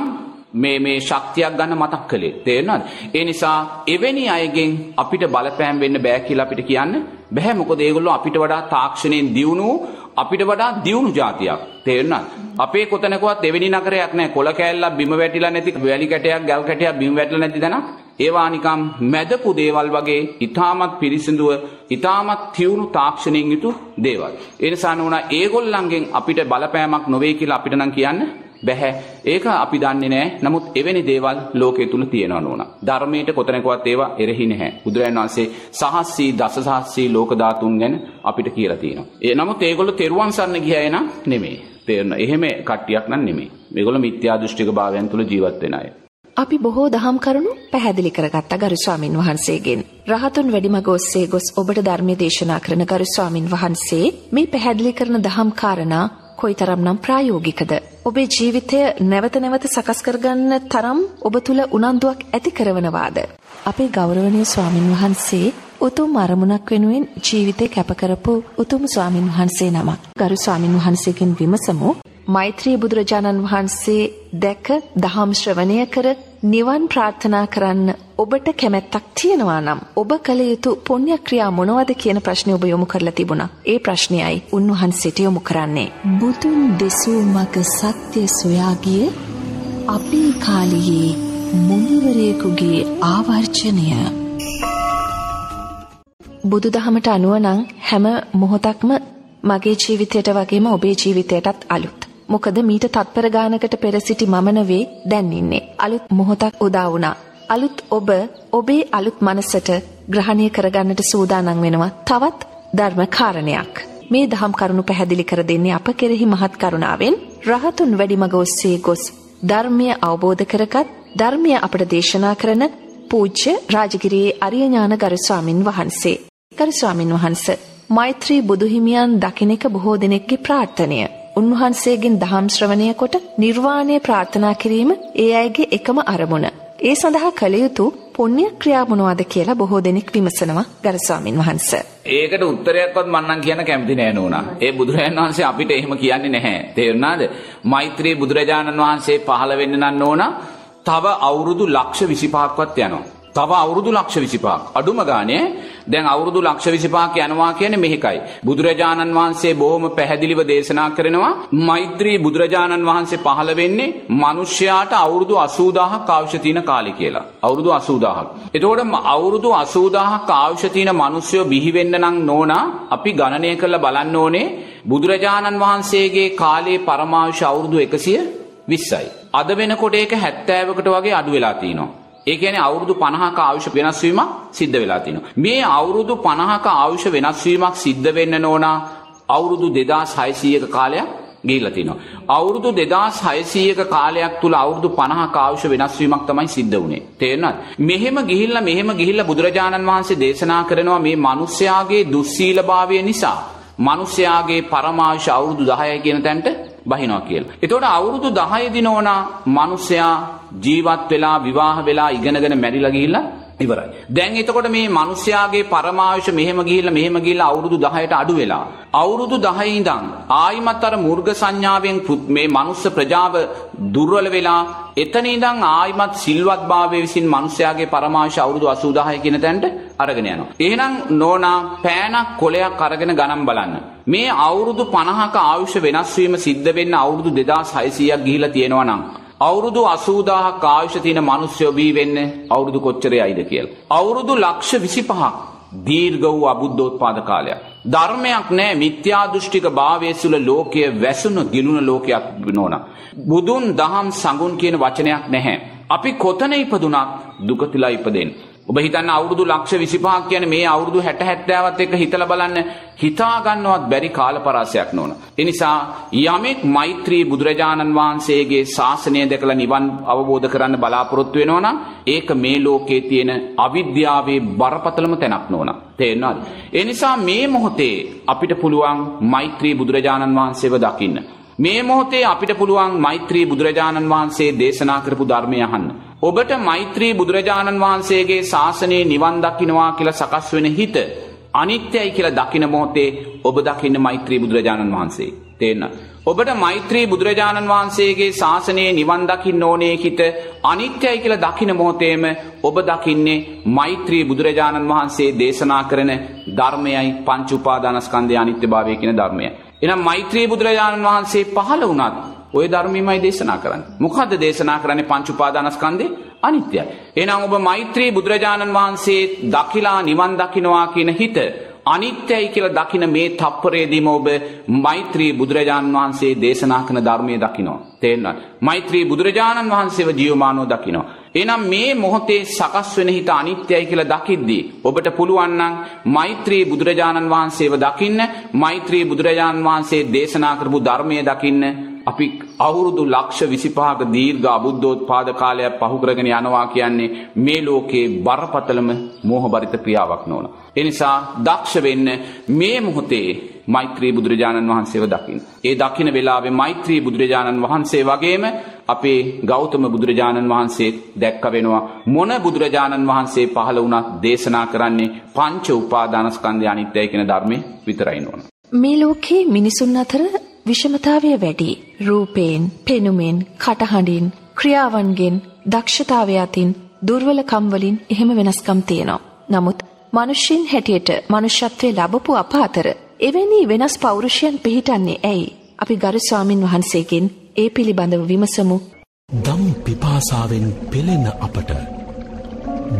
S2: මේ මේ ශක්තියක් ගන්න මතක් කළේ. තේරෙනවද? ඒ නිසා එවැනි අයගෙන් අපිට බලපෑම් වෙන්න බෑ කියලා අපිට කියන්න බෑ. මොකද ඒගොල්ලෝ අපිට වඩා තාක්ෂණයෙන් දියුණු අපිට වඩා දියුණු જાතියක්. තේරුණාද? අපේ කොතනකවත් එවැනි නගරයක් නැහැ. කොළ කෑල්ලක් බිම වැටිලා නැති, වැලි කැටයක්, ගල් කැටයක් බිම වැටිලා නැති දණක්. ඒවා නිකම් මැදපු දේවල් වගේ ඊටමත් පිරිසිදුව ඊටමත් තියුණු තාක්ෂණයෙන් යුතු දේවල්. ඒ නිසා නෝනා ඒගොල්ලන්ගෙන් අපිට බලපෑමක් නොවේ කියලා අපිට නම් කියන්න බැහැ. ඒක අපි දන්නේ නැහැ. නමුත් එවැනි දේවල් ලෝකයේ තුල තියෙනවා නෝනා. ධර්මයට කොතනකවත් ඒවා එරෙහි නැහැ. බුදුරජාණන් වහන්සේ සහස්සී දසසහස්සී ලෝක ධාතුන් ගැන අපිට කියලා තියෙනවා. ඒ නමුත් ඒගොල්ලෝ තෙරුවන් සරණ ගියා එන නෙමෙයි. තේරෙන. එහෙම කට්ටියක් නම් නෙමෙයි. මේගොල්ලෝ මිත්‍යා දෘෂ්ටික භාවයන් තුල ජීවත් වෙන අය.
S1: අපි බොහෝ දහම් කරුණු පැහැදිලි කරගත්ත ගරු ස්වාමින් වහන්සේගෙන්. රහතුන් වැඩිමග ඔස්සේ ගොස් ඔබට ධර්මය දේශනා කරන ගරු ස්වාමින් වහන්සේ මේ පැහැදිලි කරන දහම් කාරණා කොයිතරම්නම් ප්‍රායෝගිකද. ඔබේ ජීවිතය නැවත නැවත සකස් කරගන්න තරම් ඔබ තුළ උනන්දුවක් ඇති කරවනවාද. අපේ ගෞරවනීය ස්වාමින් වහන්සේ උතුම් අරමුණක් වෙනුවෙන් ජීවිතේ කැපකරපු උතුම් ස්වාමින් වහන්සේ නමක්. ගරු ස්වාමින් වහන්සේගෙන් විමසමු මෛත්‍රී බුදුරජාණන් වහන්සේ දැක දහම් ශ්‍රවණය කර නිවන් ප්‍රාර්ථනා කරන්න ඔබට කැමැත්තක් තියෙනවා නම් ඔබ කළ යුතු පුණ්‍ය ක්‍රියා මොනවද කියන ප්‍රශ්නේ ඔබ යොමු කරලා තිබුණා. ඒ ප්‍රශ්නයයි උන්වහන්සේට යොමු කරන්නේ.
S4: බුදුන් දෙසූ මග සත්‍ය සොයා ගිය අපේ කාලයේ මුනිවරයෙකුගේ ආවර්ජනය
S1: බුදුදහමට අනුව නම් හැම මොහොතක්ම මගේ ජීවිතයට වගේම ඔබේ ජීවිතයටත් අලුත්. මොකද මීට තත්පර ගානකට පෙර සිටි මම නෙවෙයි දැන් ඉන්නේ. අලුත් මොහොතක් උදා වුණා. අලුත් ඔබ ඔබේ අලුත් මනසට ග්‍රහණය කරගන්නට සූදානම් වෙනවා. තවත් ධර්ම කාරණයක්. මේ දහම් කරුණු පැහැදිලි කර දෙන්නේ අප කෙරෙහි මහත් කරුණාවෙන් රහතුන් වැඩිමග ඔස්සේ ගොස් ධර්මය අවබෝධ කරගත් ධර්මය අපට දේශනා කරන පූජ්‍ය රාජගිරියේ අරියඥාන ගරු ස්වාමින් වහන්සේ. ගරු ස්වාමින් වහන්ස මෛත්‍රී බුදුහිමියන් දකින එක බොහෝ දෙනෙක්ගේ ප්‍රාර්ථනය. උන්වහන්සේගෙන් දහම් ශ්‍රවණය කොට නිර්වාණය ප්‍රාර්ථනා කිරීම ඒ අයගේ එකම අරමුණ. ඒ සඳහා කළ යුතු පුණ්‍ය ක්‍රියා මොනවද කියලා බොහෝ දෙනෙක් විමසනවා ගරු ස්වාමින් වහන්සේ.
S2: ඒකට උත්තරයක්වත් මන්නම් කියන්න කැමති නෑ නෝනා. ඒ බුදුරජාණන් වහන්සේ අපිට එහෙම කියන්නේ නැහැ. තේරුණාද? මෛත්‍රී බුදුරජාණන් වහන්සේ පහළ වෙන්න නම් නෝනා තව අවුරුදු ලක්ෂ 25ක්වත් යනවා. තව අවුරුදු ලක්ෂ 25ක්. අඩුම ගානේ දැන් අවුරුදු ලක්ෂ 25ක් යනවා කියන්නේ මෙහිකයි. බුදුරජාණන් වහන්සේ බොහොම පැහැදිලිව දේශනා කරනවා මෛත්‍රී බුදුරජාණන් වහන්සේ පහළ වෙන්නේ මිනිස්යාට අවුරුදු 80000ක් අවශ්‍ය තියෙන කාලේ කියලා. අවුරුදු 80000ක්. එතකොට අවුරුදු 80000ක් අවශ්‍ය තියෙන මිනිස්සු බිහි වෙන්න නම් නෝනා අපි ගණනය කරලා බලන්න ඕනේ බුදුරජාණන් වහන්සේගේ කාලේ පරමාවශ අවුරුදු 120යි. අද වෙනකොට ඒක 70කට වගේ අඩු වෙලා තිනවා. ඒ කියන්නේ අවුරුදු 50ක ආයුෂ වෙනස් වීමක් සිද්ධ වෙලා තිනවා. මේ අවුරුදු 50ක ආයුෂ වෙනස් වීමක් සිද්ධ වෙන්න ඕන අවුරුදු 2600ක කාලයක් ගිහිල්ලා තිනවා. අවුරුදු 2600ක කාලයක් තුල අවුරුදු 50ක ආයුෂ වෙනස් වීමක් තමයි සිද්ධ වුනේ. තේරෙනවද? මෙහෙම ගිහිල්ලා මෙහෙම ගිහිල්ලා බුදුරජාණන් වහන්සේ දේශනා කරනවා මේ මිනිස්යාගේ දුස්සීලභාවය නිසා මිනිස්යාගේ පරමායුෂ අවුරුදු 10යි කියන තැනට බහිනවා කියලා. එතකොට අවුරුදු 10 දිනෝනා මිනිසයා ජීවත් වෙලා විවාහ වෙලා ඉගෙනගෙන මැරිලා ගිහිල්ලා ඉවරයි. දැන් එතකොට මේ මිනිස්යාගේ පරමායුෂ මෙහෙම ගිහිල්ලා මෙහෙම ගිහිල්ලා අවුරුදු 10ට අඩු වෙලා අවුරුදු 10 ඉඳන් ආයිමත් අර මූර්ග සංඥාවෙන් මේ මනුස්ස ප්‍රජාව දුර්වල වෙලා එතන ඉඳන් ආයිමත් සිල්වත් භාවයේ විසින් මිනිස්යාගේ පරමායුෂ අවුරුදු 80000 කියන තැනට අරගෙන යනවා. එහෙනම් නෝනා පෑනක් කොලයක් අරගෙන ගණන් බලන්න. මේ අවුරුදු 50ක ආයුෂ වෙනස් වීම සිද්ධ වෙන්න අවුරුදු 2600ක් ගිහිලා තියෙනවා නම් අවුරුදු 80000ක් ආයුෂ තියෙන මිනිස්සු බී වෙන්නේ අවුරුදු කොච්චරයිද කියලා. අවුරුදු ලක්ෂ 25ක් දීර්ඝ වූ අබුද්ධෝත්පාද කාලයක්. ධර්මයක් නෑ මිත්‍යා දෘෂ්ටික භාවයේ සුල ලෝකයේ වැසුණු ගිලුණ ලෝකයක් නෝනා. බුදුන් දහම් සඟුන් කියන වචනයක් නැහැ. අපි කොතන ඉපදුනත් දුකතිලා ඉපදෙන්නේ. ඔබ හිතන්න අවුරුදු ලක්ෂ 25ක් කියන්නේ මේ අවුරුදු 60 70ත් එක්ක හිතලා බලන්න හිතා ගන්නවත් බැරි කාල පරාසයක් නෝන. ඒ නිසා යමෙක් මෛත්‍රී බුදුරජාණන් වහන්සේගේ ශාසනය දැකලා නිවන් අවබෝධ කරන්න බලාපොරොත්තු වෙනවා නම් ඒක මේ ලෝකේ තියෙන අවිද්‍යාවේ බරපතලම තැනක් නෝන. තේරෙනවද? ඒ නිසා මේ මොහොතේ අපිට පුළුවන් මෛත්‍රී බුදුරජාණන් වහන්සේව දකින්න. මේ මොහොතේ අපිට පුළුවන් මෛත්‍රී බුදුරජාණන් වහන්සේ දේශනා කරපු ධර්මය අහන්න. ඔබට මෛත්‍රී බුදුරජාණන් වහන්සේගේ ශාසනයේ නිවන් දකින්නවා කියලා සකස් වෙන හිත අනිත්‍යයි කියලා දකින මොහොතේ ඔබ දකින්න මෛත්‍රී බුදුරජාණන් වහන්සේ. තේන්න. ඔබට මෛත්‍රී බුදුරජාණන් වහන්සේගේ ශාසනයේ නිවන් දකින්න ඕනේ හිත අනිත්‍යයි කියලා දකින මොහොතේම ඔබ දකින්නේ මෛත්‍රී බුදුරජාණන් වහන්සේ දේශනා කරන ධර්මයයි පංච උපාදානස්කන්ධයේ අනිත්‍යභාවය කියන ධර්මයයි. එහෙනම් මෛත්‍රී බුදුරජාණන් වහන්සේ පහළ වුණත් ওই ධර්මයමයි දේශනා කරන්නේ. මොකද්ද දේශනා කරන්නේ පංච උපාදානස්කන්ධේ අනිත්‍යයි. එහෙනම් ඔබ මෛත්‍රී බුදුරජාණන් වහන්සේ දකිලා නිවන් දකින්නවා කියන හිත අනිත්‍යයි කියලා දකින මේ තප්පරයේදීම ඔබ මෛත්‍රී බුදුරජාණන් වහන්සේ දේශනා කරන ධර්මයේ දකිනවා. තේරෙනවද? මෛත්‍රී බුදුරජාණන් වහන්සේව ජීවමානව දකිනවා. එහෙනම් මේ මොහොතේ සකස් වෙන හිත අනිත්‍යයි කියලා දකිද්දී ඔබට පුළුවන් නම් මෛත්‍රී බුදුරජාණන් වහන්සේව දකින්න, මෛත්‍රී බුදුරජාණන් වහන්සේ දේශනා කරපු ධර්මයේ දකින්න අපි අවුරුදු ලක්ෂ 25ක දීර්ඝ අබුද්ධෝත්පාද කාලයක් පහු කරගෙන යනවා කියන්නේ මේ ලෝකේ බරපතලම මෝහබරිත ක්‍රියාවක් නෝන. ඒ නිසා දක්ෂ වෙන්න මේ මොහොතේ මෛත්‍රී බුදුරජාණන් වහන්සේව දකින්න. ඒ දකින වෙලාවේ මෛත්‍රී බුදුරජාණන් වහන්සේ වගේම අපේ ගෞතම බුදුරජාණන් වහන්සේ දැක්ක වෙනවා මොන බුදුරජාණන් වහන්සේ පහළ වුණත් දේශනා කරන්නේ පංච උපාදානස්කන්ධය අනිත්‍යයි කියන ධර්මයේ විතරයි නෝන.
S1: මේ ලෝකේ මිනිසුන් අතර විෂමතාවය වැඩි. රූපයෙන්, පෙනුමෙන්, කටහඬින්, ක්‍රියාවන්ගෙන්, දක්ෂතාවය අතින්, දුර්වලකම් වලින් එහෙම වෙනස්කම් තියෙනවා. නමුත් මිනිස්සින් හැටියට මනුෂ්‍යත්වයේ ලැබපු අප අතර එවැනි වෙනස් පෞරුෂයන් පිහිටන්නේ ඇයි? අපි ගරු ස්වාමින් වහන්සේගෙන් ඒ පිළිබඳව විමසමු.
S3: දම් පිපාසාවෙන් පෙළෙන අපට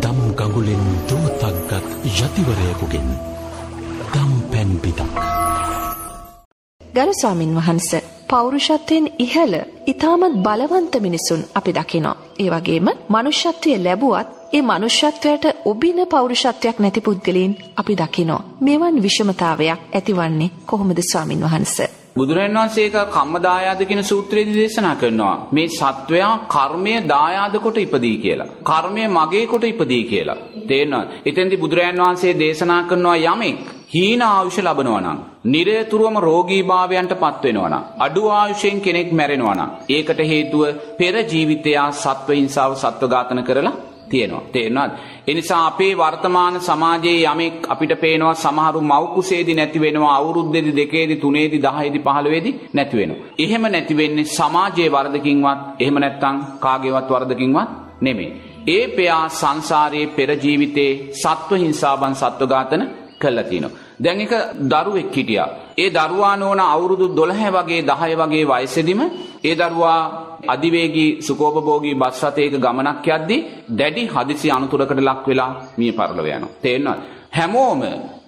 S3: දම් ගඟුලෙන් දෝතක්ගත් යතිවරයකුගෙන් දම් පැන් පිටක්.
S1: ගරු ස්වාමින් වහන්ස පෞරුෂත්වයෙන් ඉහළ ඊටමත් බලවන්ත මිනිසුන් අපි දකිනවා. ඒ වගේම මනුෂ්‍යත්වයේ ලැබුවත් ඒ මනුෂ්‍යත්වයට ඔබින පෞරුෂත්වයක් නැති පුද්ගලයන් අපි දකිනවා. මෙවන් විෂමතාවයක් ඇතිවන්නේ කොහොමද ස්වාමින් වහන්සේ?
S2: බුදුරජාණන් වහන්සේ ඒක කම්ම දායාද කියන සූත්‍රයේදී දේශනා කරනවා. මේ සත්වයා කර්මය දායාද කොට ඉපදී කියලා. කර්මය මගේ කොට ඉපදී කියලා. තේරෙනවද? එතෙන්දී බුදුරජාණන් වහන්සේ දේශනා කරනවා යමෙක් හීන ආයුෂ ලබනවා නම්, නිරතුරුවම රෝගීභාවයන්ට පත් වෙනවා නම්, අඩු ආයුෂයෙන් කෙනෙක් මැරෙනවා නම්, ඒකට හේතුව පෙර ජීවිතය සත්ව හිංසාව සත්ව ඝාතන කරලා තියෙනවා. තේරෙනවද? ඒ නිසා අපේ වර්තමාන සමාජයේ යමෙක් අපිට පේනවා සමහරු මව් කුසේදී නැති වෙනවා අවුරුද්දේදී දෙකේදී තුනේදී 10ේදී 15ේදී නැති වෙනවා. එහෙම නැති වෙන්නේ සමාජයේ වරදකින්වත් එහෙම නැත්නම් කාගේවත් වරදකින්වත් නෙමෙයි. ඒ පෙයා සංසාරයේ පෙර ජීවිතේ සත්ව හිංසාවන් සත්ව ඝාතන කළා තිනවා. දැන් එක දරුවෙක් හිටියා. ඒ දරුවා නෝන අවුරුදු 12 වගේ 10 වගේ වයසෙදිම ඒ දරුවා අධිවේගී සුකෝපභෝගී බස් රථයක ගමනක් යද්දී දැඩි හදිසි අනතුරකට ලක් වෙලා මිය පරලව යනවා. තේරෙනවද? හැමෝම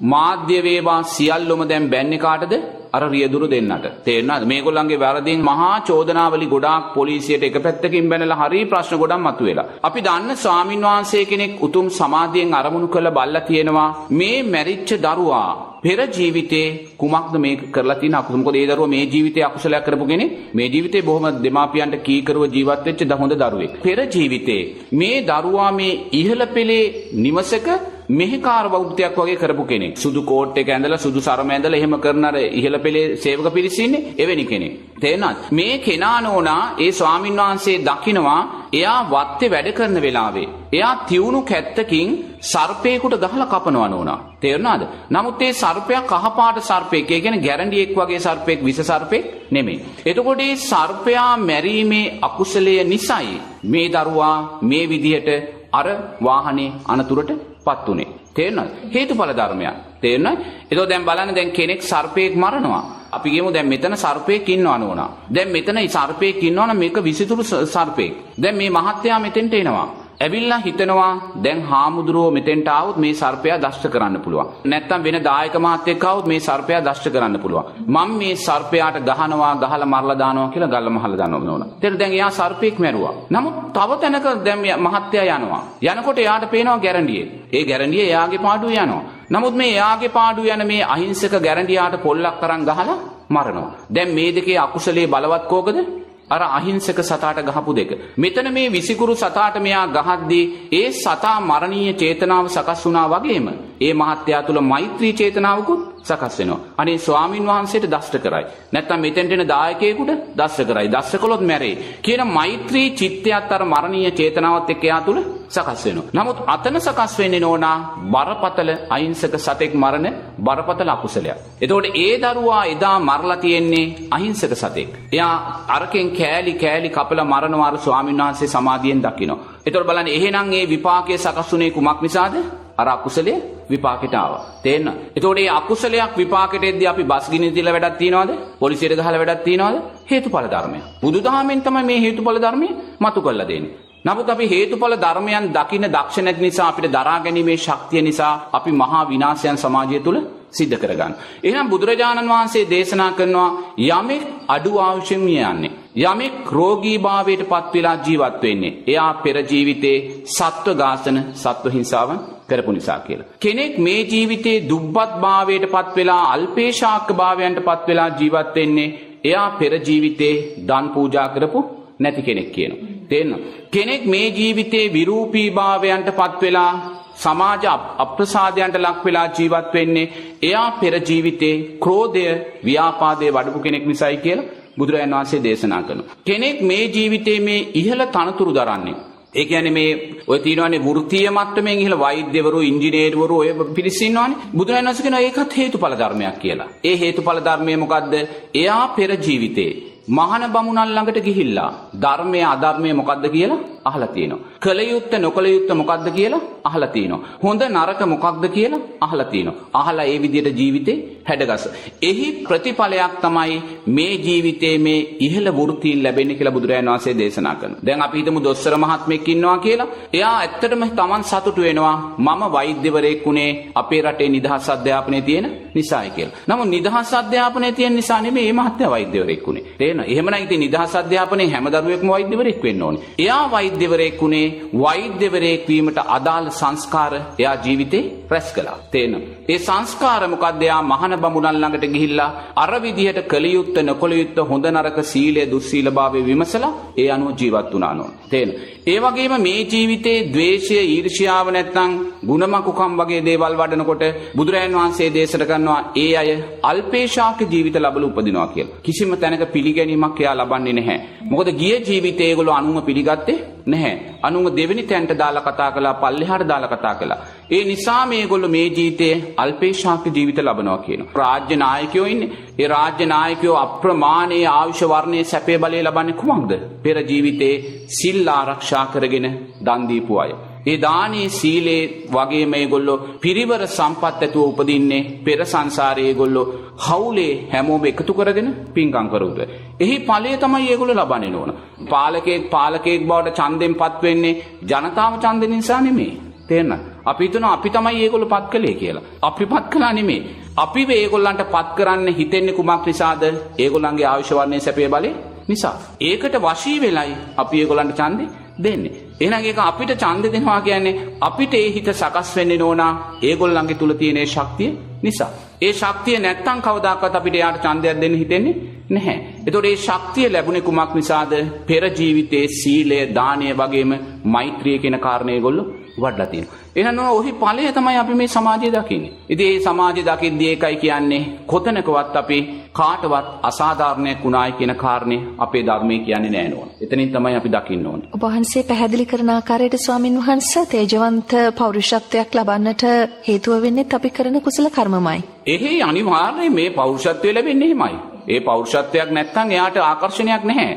S2: මාධ්‍ය වේවා සියල්ලොම දැන් බැන්නේ කාටද? අර රියදුරු දෙන්නට. තේරෙනවද? මේගොල්ලන්ගේ වැරදින් මහා චෝදනාවලි ගොඩාක් පොලිසියට එක පැත්තකින් බැනලා හරි ප්‍රශ්න ගොඩක් මතුවෙලා. අපි දන්න ස්වාමින් වහන්සේ කෙනෙක් උතුම් සමාධියෙන් අරමුණු කළ බල්ලා කියනවා මේ මැරිච්ච දරුවා පෙර ජීවිතේ කුමක්ද මේ කරලා තියෙන අකුසල මොකද ඒ දරුවා මේ ජීවිතේ අකුසලයක් කරපු කෙනෙක් මේ ජීවිතේ බොහොම දෙමාපියන්ට කීකරුව ජීවත් වෙච්ච හොඳ දරුවෙක් පෙර ජීවිතේ මේ දරුවා මේ ඉහළ පෙළේ නිවසක මෙහෙකාර බෞද්ධයක් වගේ කරපු කෙනෙක්. සුදු කෝට් එක ඇඳලා සුදු සරම ඇඳලා එහෙම කරන අර ඉහළ පෙළේ සේවක පිරිස ඉන්නේ එවැනි කෙනෙක්. තේරෙනවද? මේ කෙනා නෝනා ඒ ස්වාමින් වහන්සේ දකිනවා එයා වත්තේ වැඩ කරන වෙලාවේ එයා තියුණු කැත්තකින් සර්පේකට ගහලා කපනවා නෝනා. තේරුණාද? නමුත් ඒ සර්පයා කහපාට සර්පෙක්. ඒ කියන්නේ ගැරන්ඩියෙක් වගේ සර්පෙක් විස සර්පෙක් නෙමෙයි. එතකොට මේ සර්පයා මැරීමේ අකුසලය නිසායි මේ දරුවා මේ විදිහට අර වාහනේ අනතුරට පත් උනේ. තේරෙනවද? හේතුඵල ධර්මයක්. තේරෙනවද? ඒතකොට දැන් බලන්න දැන් කෙනෙක් සර්පයෙක් මරනවා. අපි කියමු දැන් මෙතන සර්පයෙක් ඉන්නවා නෝනා. දැන් මෙතන සර්පයෙක් ඉන්නවා නම් මේක විසිතුරු සර්පයෙක්. දැන් මේ මහත්තයා මෙතෙන්ට එනවා. ඇවිල්ලා හිතනවා දැන් හාමුදුරුවෝ මෙතෙන්ට ආවොත් මේ සර්පයා දෂ්ට කරන්න පුළුවන්. නැත්තම් වෙන දායක මහත්තයෙක් ආවොත් මේ සර්පයා දෂ්ට කරන්න පුළුවන්. මම මේ සර්පයාට ගහනවා ගහලා මරලා දානවා කියලා ගල්ල මහලා දානවා නෝනා. ඊට දැන් එයා සර්පෙක් මැරුවා. නමුත් තව තැනක දැන් මහත්තයා යනවා. යනකොට එයාට පේනවා ගැරන්ඩියේ. ඒ ගැරන්ඩිය එයාගේ පාඩුව යනවා. නමුත් මේ එයාගේ පාඩුව යන මේ අහිංසක ගැරන්ඩියාට පොල්ලක් අරන් ගහලා මරනවා. දැන් මේ දෙකේ අකුසලයේ බලවත් කෝකද? අර අහිංසක සතාට ගහපු දෙක. මෙතන මේ විසිකුරු සතාට මෙයා ගහද්දී ඒ සතා මරණීය චේතනාව සකස් වුණා වගේම ඒ මහත්යා තුල මෛත්‍රී චේතනාවකුත් සකස් වෙනවා. අනේ ස්වාමින් වහන්සේට දෂ්ට කරයි. නැත්තම් මෙතෙන්ට එන දායකයෙකුට දෂ්ට කරයි. දෂ්ට කළොත් මැරෙයි. කියන මෛත්‍රී චිත්තයත් අර මරණීය චේතනාවත් එක්ක එයා තුල සකස් වෙනවා. නමුත් අතන සකස් වෙන්නේ නෝනා බරපතල අහිංසක සතෙක් මරණ බරපතල අකුසලයක්. එතකොට ඒ දරුවා එදා මරලා තියෙන්නේ අහිංසක සතෙක්. එයා අරකින් කෑලි කෑලි කපලා මරනවා අර ස්වාමීන් වහන්සේ සමාධියෙන් දකිනවා. එතකොට බලන්න එහෙනම් ඒ විපාකයේ සකස් වුණේ කුමක් නිසාද? අර අකුසලයේ විපාකෙට ආවා. තේන්න. එතකොට මේ අකුසලයක් විපාකෙට එද්දී අපි බස් ගිනි තියලා වැඩක් තියනවද? පොලිසියට ගහලා වැඩක් තියනවද? හේතුඵල ධර්මය. බුදුදහමෙන් තමයි මේ හේතුඵල ධර්මය මතු කරලා දෙන්නේ. නමුත් අපි හේතුඵල ධර්මයන් දකින්න දක්ෂ නැති නිසා අපිට දරා ගැනීමේ ශක්තිය නිසා අපි මහා විනාශයන් සමාජය තුළ සිද්ධ කරගන්න. එහෙනම් බුදුරජාණන් වහන්සේ දේශනා කරනවා යමෙක් අඩු ආයුෂෙන් යන්නේ. යමෙක් රෝගීභාවයට පත් වෙලා ජීවත් වෙන්නේ. එයා පෙර ජීවිතේ සත්ව ඝාතන, සත්ව හිංසාවන් කරපු නිසා කියලා. කෙනෙක් මේ ජීවිතේ දුබ්බත් භාවයට පත් වෙලා අල්පේශාක්ක භාවයන්ට පත් වෙලා ජීවත් වෙන්නේ. එයා පෙර ජීවිතේ දන් පූජා කරපු නැති කෙනෙක් කියනවා. තේන්න. කෙනෙක් මේ ජීවිතේ විරූපී භාවයන්ට පත් වෙලා සමාජ අප්‍රසාදයන්ට ලක් වෙලා ජීවත් වෙන්නේ එයා පෙර ජීවිතේ ක්‍රෝධය ව්‍යාපාදයේ වඩපු කෙනෙක් නිසායි කියලා බුදුරජාණන් වහන්සේ දේශනා කරනවා. කෙනෙක් මේ ජීවිතේ මේ ඉහළ තනතුරු දරන්නේ ඒ කියන්නේ මේ ඔය තියෙනවානේ වෘත්තීය මට්ටමින් ඉහළ වෛද්‍යවරු, ඉංජිනේරුවරු ඔය පිරිස ඉන්නවානේ. බුදුරජාණන් වහන්සේ කියනවා ඒකත් හේතුඵල ධර්මයක් කියලා. ඒ හේතුඵල ධර්මය මොකද්ද? එයා පෙර ජීවිතේ මහාන බමුණන් ළඟට ගිහිල්ලා ධර්මය අධර්මය මොකද්ද කියලා අහලා තියෙනවා. කල යුත්ත නොකල යුත්ත මොකද්ද කියලා අහලා තියෙනවා. හොඳ නරක මොකක්ද කියලා අහලා තියෙනවා. අහලා ඒ විදිහට ජීවිතේ හැඩගස. එහි ප්‍රතිඵලයක් තමයි මේ ජීවිතේ මේ ඉහළ වෘත්තීන් ලැබෙන්නේ කියලා බුදුරජාණන් වහන්සේ දේශනා කරනවා. දැන් අපි හිතමු දොස්තර මහත්මයෙක් ඉන්නවා කියලා. එයා ඇත්තටම Taman සතුටු වෙනවා. මම වෛද්‍යවරයෙක් උනේ අපේ රටේ නිදහස් අධ්‍යාපනයේ තියෙන නිසායි කියලා. නමුත් නිදහස් අධ්‍යාපනයේ තියෙන නිසා නෙමෙයි මේ මහත්මයා වෛද්‍යවරයෙක් උනේ. තේරෙනවද? එහෙමනම් ඉතින් නිදහස් අධ්‍යාපනයේ හැම දරුවෙක්ම වෛද්‍යවරයෙක් වෙන්න ඕනේ. එයා වෛද්‍ය වෛද්‍යවරයෙක් වුණේ වෛද්‍යවරයෙක් වීමට අදාළ සංස්කාර එයා ජීවිතේ රැස් කළා. තේන. ඒ සංස්කාර මොකද්ද? එයා මහාන බමුණන් ළඟට ගිහිල්ලා අර විදිහට කළ යුත්ත නොකළ යුත්ත හොඳ නරක සීලය දුස්සීලභාවය විමසලා ඒ අනුව ජීවත් වුණා නෝ. තේන. ඒ වගේම මේ ජීවිතේ ද්වේෂය, ඊර්ෂ්‍යාව නැත්නම් ಗುಣමකුකම් වගේ දේවල් වඩනකොට බුදුරයන් වහන්සේ දේශනා කරනවා ඒ අය අල්පේශාක ජීවිත ලබල උපදිනවා කියලා. කිසිම තැනක පිළිගැනීමක් එයා ලබන්නේ නැහැ. මොකද ගිය ජීවිතේ ඒගොල්ලෝ අනුන්ව පිළිගත්තේ නැහැ. අනුන්ව දෙවෙනි තැනට දාලා කතා කළා, පල්ලෙහාට දාලා කතා කළා. ඒ නිසා මේගොල්ලෝ මේ ජීවිතයේ අල්පේශාක ජීවිත ලබනවා කියනවා. රාජ්‍ය නායකයෝ ඉන්නේ. ඒ රාජ්‍ය නායකයෝ අප්‍රමාණයේ ආයුෂ වර්ණයේ සැපේ බලය ලබන්නේ කුමක්ද? පෙර ජීවිතේ සිල් ආරක්ෂා කරගෙන දන් දීපු අය. ඒ දානේ සීලේ වගේ මේගොල්ලෝ පිරිවර සම්පත් ඇතුව උපදින්නේ පෙර සංසාරයේ ඒගොල්ලෝ හවුලේ හැමෝම එකතු කරගෙන පින්කම් කරුද. එහි ඵලය තමයි ඒගොල්ලෝ ලබන්නේ නෝන. පාලකයෙක් පාලකයෙක් බවට ඡන්දෙන් පත් වෙන්නේ ජනතාව ඡන්දෙ නිසා නෙමෙයි. තේරෙනවද? අපි හිතනවා අපි තමයි ඒගොල්ලෝ පත් කළේ කියලා. අපි පත් කළා නෙමෙයි. අපි මේගොල්ලන්ට පත් කරන්න හිතෙන්නේ කුමක් නිසාද? ඒගොල්ලන්ගේ ආයුෂ වර්ණයේ සැපේ බලේ නිසා. ඒකට වශී වෙලයි අපි ඒගොල්ලන්ට ඡන්දේ දෙන්නේ. එහෙනම් ඒක අපිට ඡන්ද දෙනවා කියන්නේ අපිට ඒ හිත සකස් වෙන්නේ නෝනා ඒගොල්ලන්ගේ තුල තියෙන ශක්තිය නිසා. ඒ ශක්තිය නැත්තම් කවදාකවත් අපිට යාට ඡන්දයක් දෙන්න හිතෙන්නේ නැහැ. එතකොට ඒ ශක්තිය ලැබුණේ කුමක් නිසාද? පෙර ජීවිතයේ සීලය, දානය වගේම මෛත්‍රිය කියන කාරණේ ඒගොල්ලෝ වඩලා තියෙනවා. එහෙනම් ඔහි ඵලය තමයි අපි මේ සමාජයේ දකින්නේ. ඉතින් මේ සමාජයේ දකිද්දී ඒකයි කියන්නේ කොතනකවත් අපි කාටවත් අසාධාරණයක් වුණායි කියන කාරණේ අපේ ධර්මයේ කියන්නේ නෑ නෝන. එතනින් තමයි අපි දකින්න ඕනේ.
S1: ඔබ වහන්සේ පැහැදිලි කරන ආකාරයට ස්වාමින් වහන්සේ තේජවන්ත පෞරුෂත්වයක් ලබන්නට හේතුව වෙන්නේ අපි කරන කුසල කර්මමයි.
S2: එහි අනිවාර්යයෙන් මේ පෞරුෂත්වය ලැබෙන්නේ එහෙමයි. ඒ පෞරුෂත්වයක් නැත්නම් එයාට ආකර්ෂණයක් නැහැ.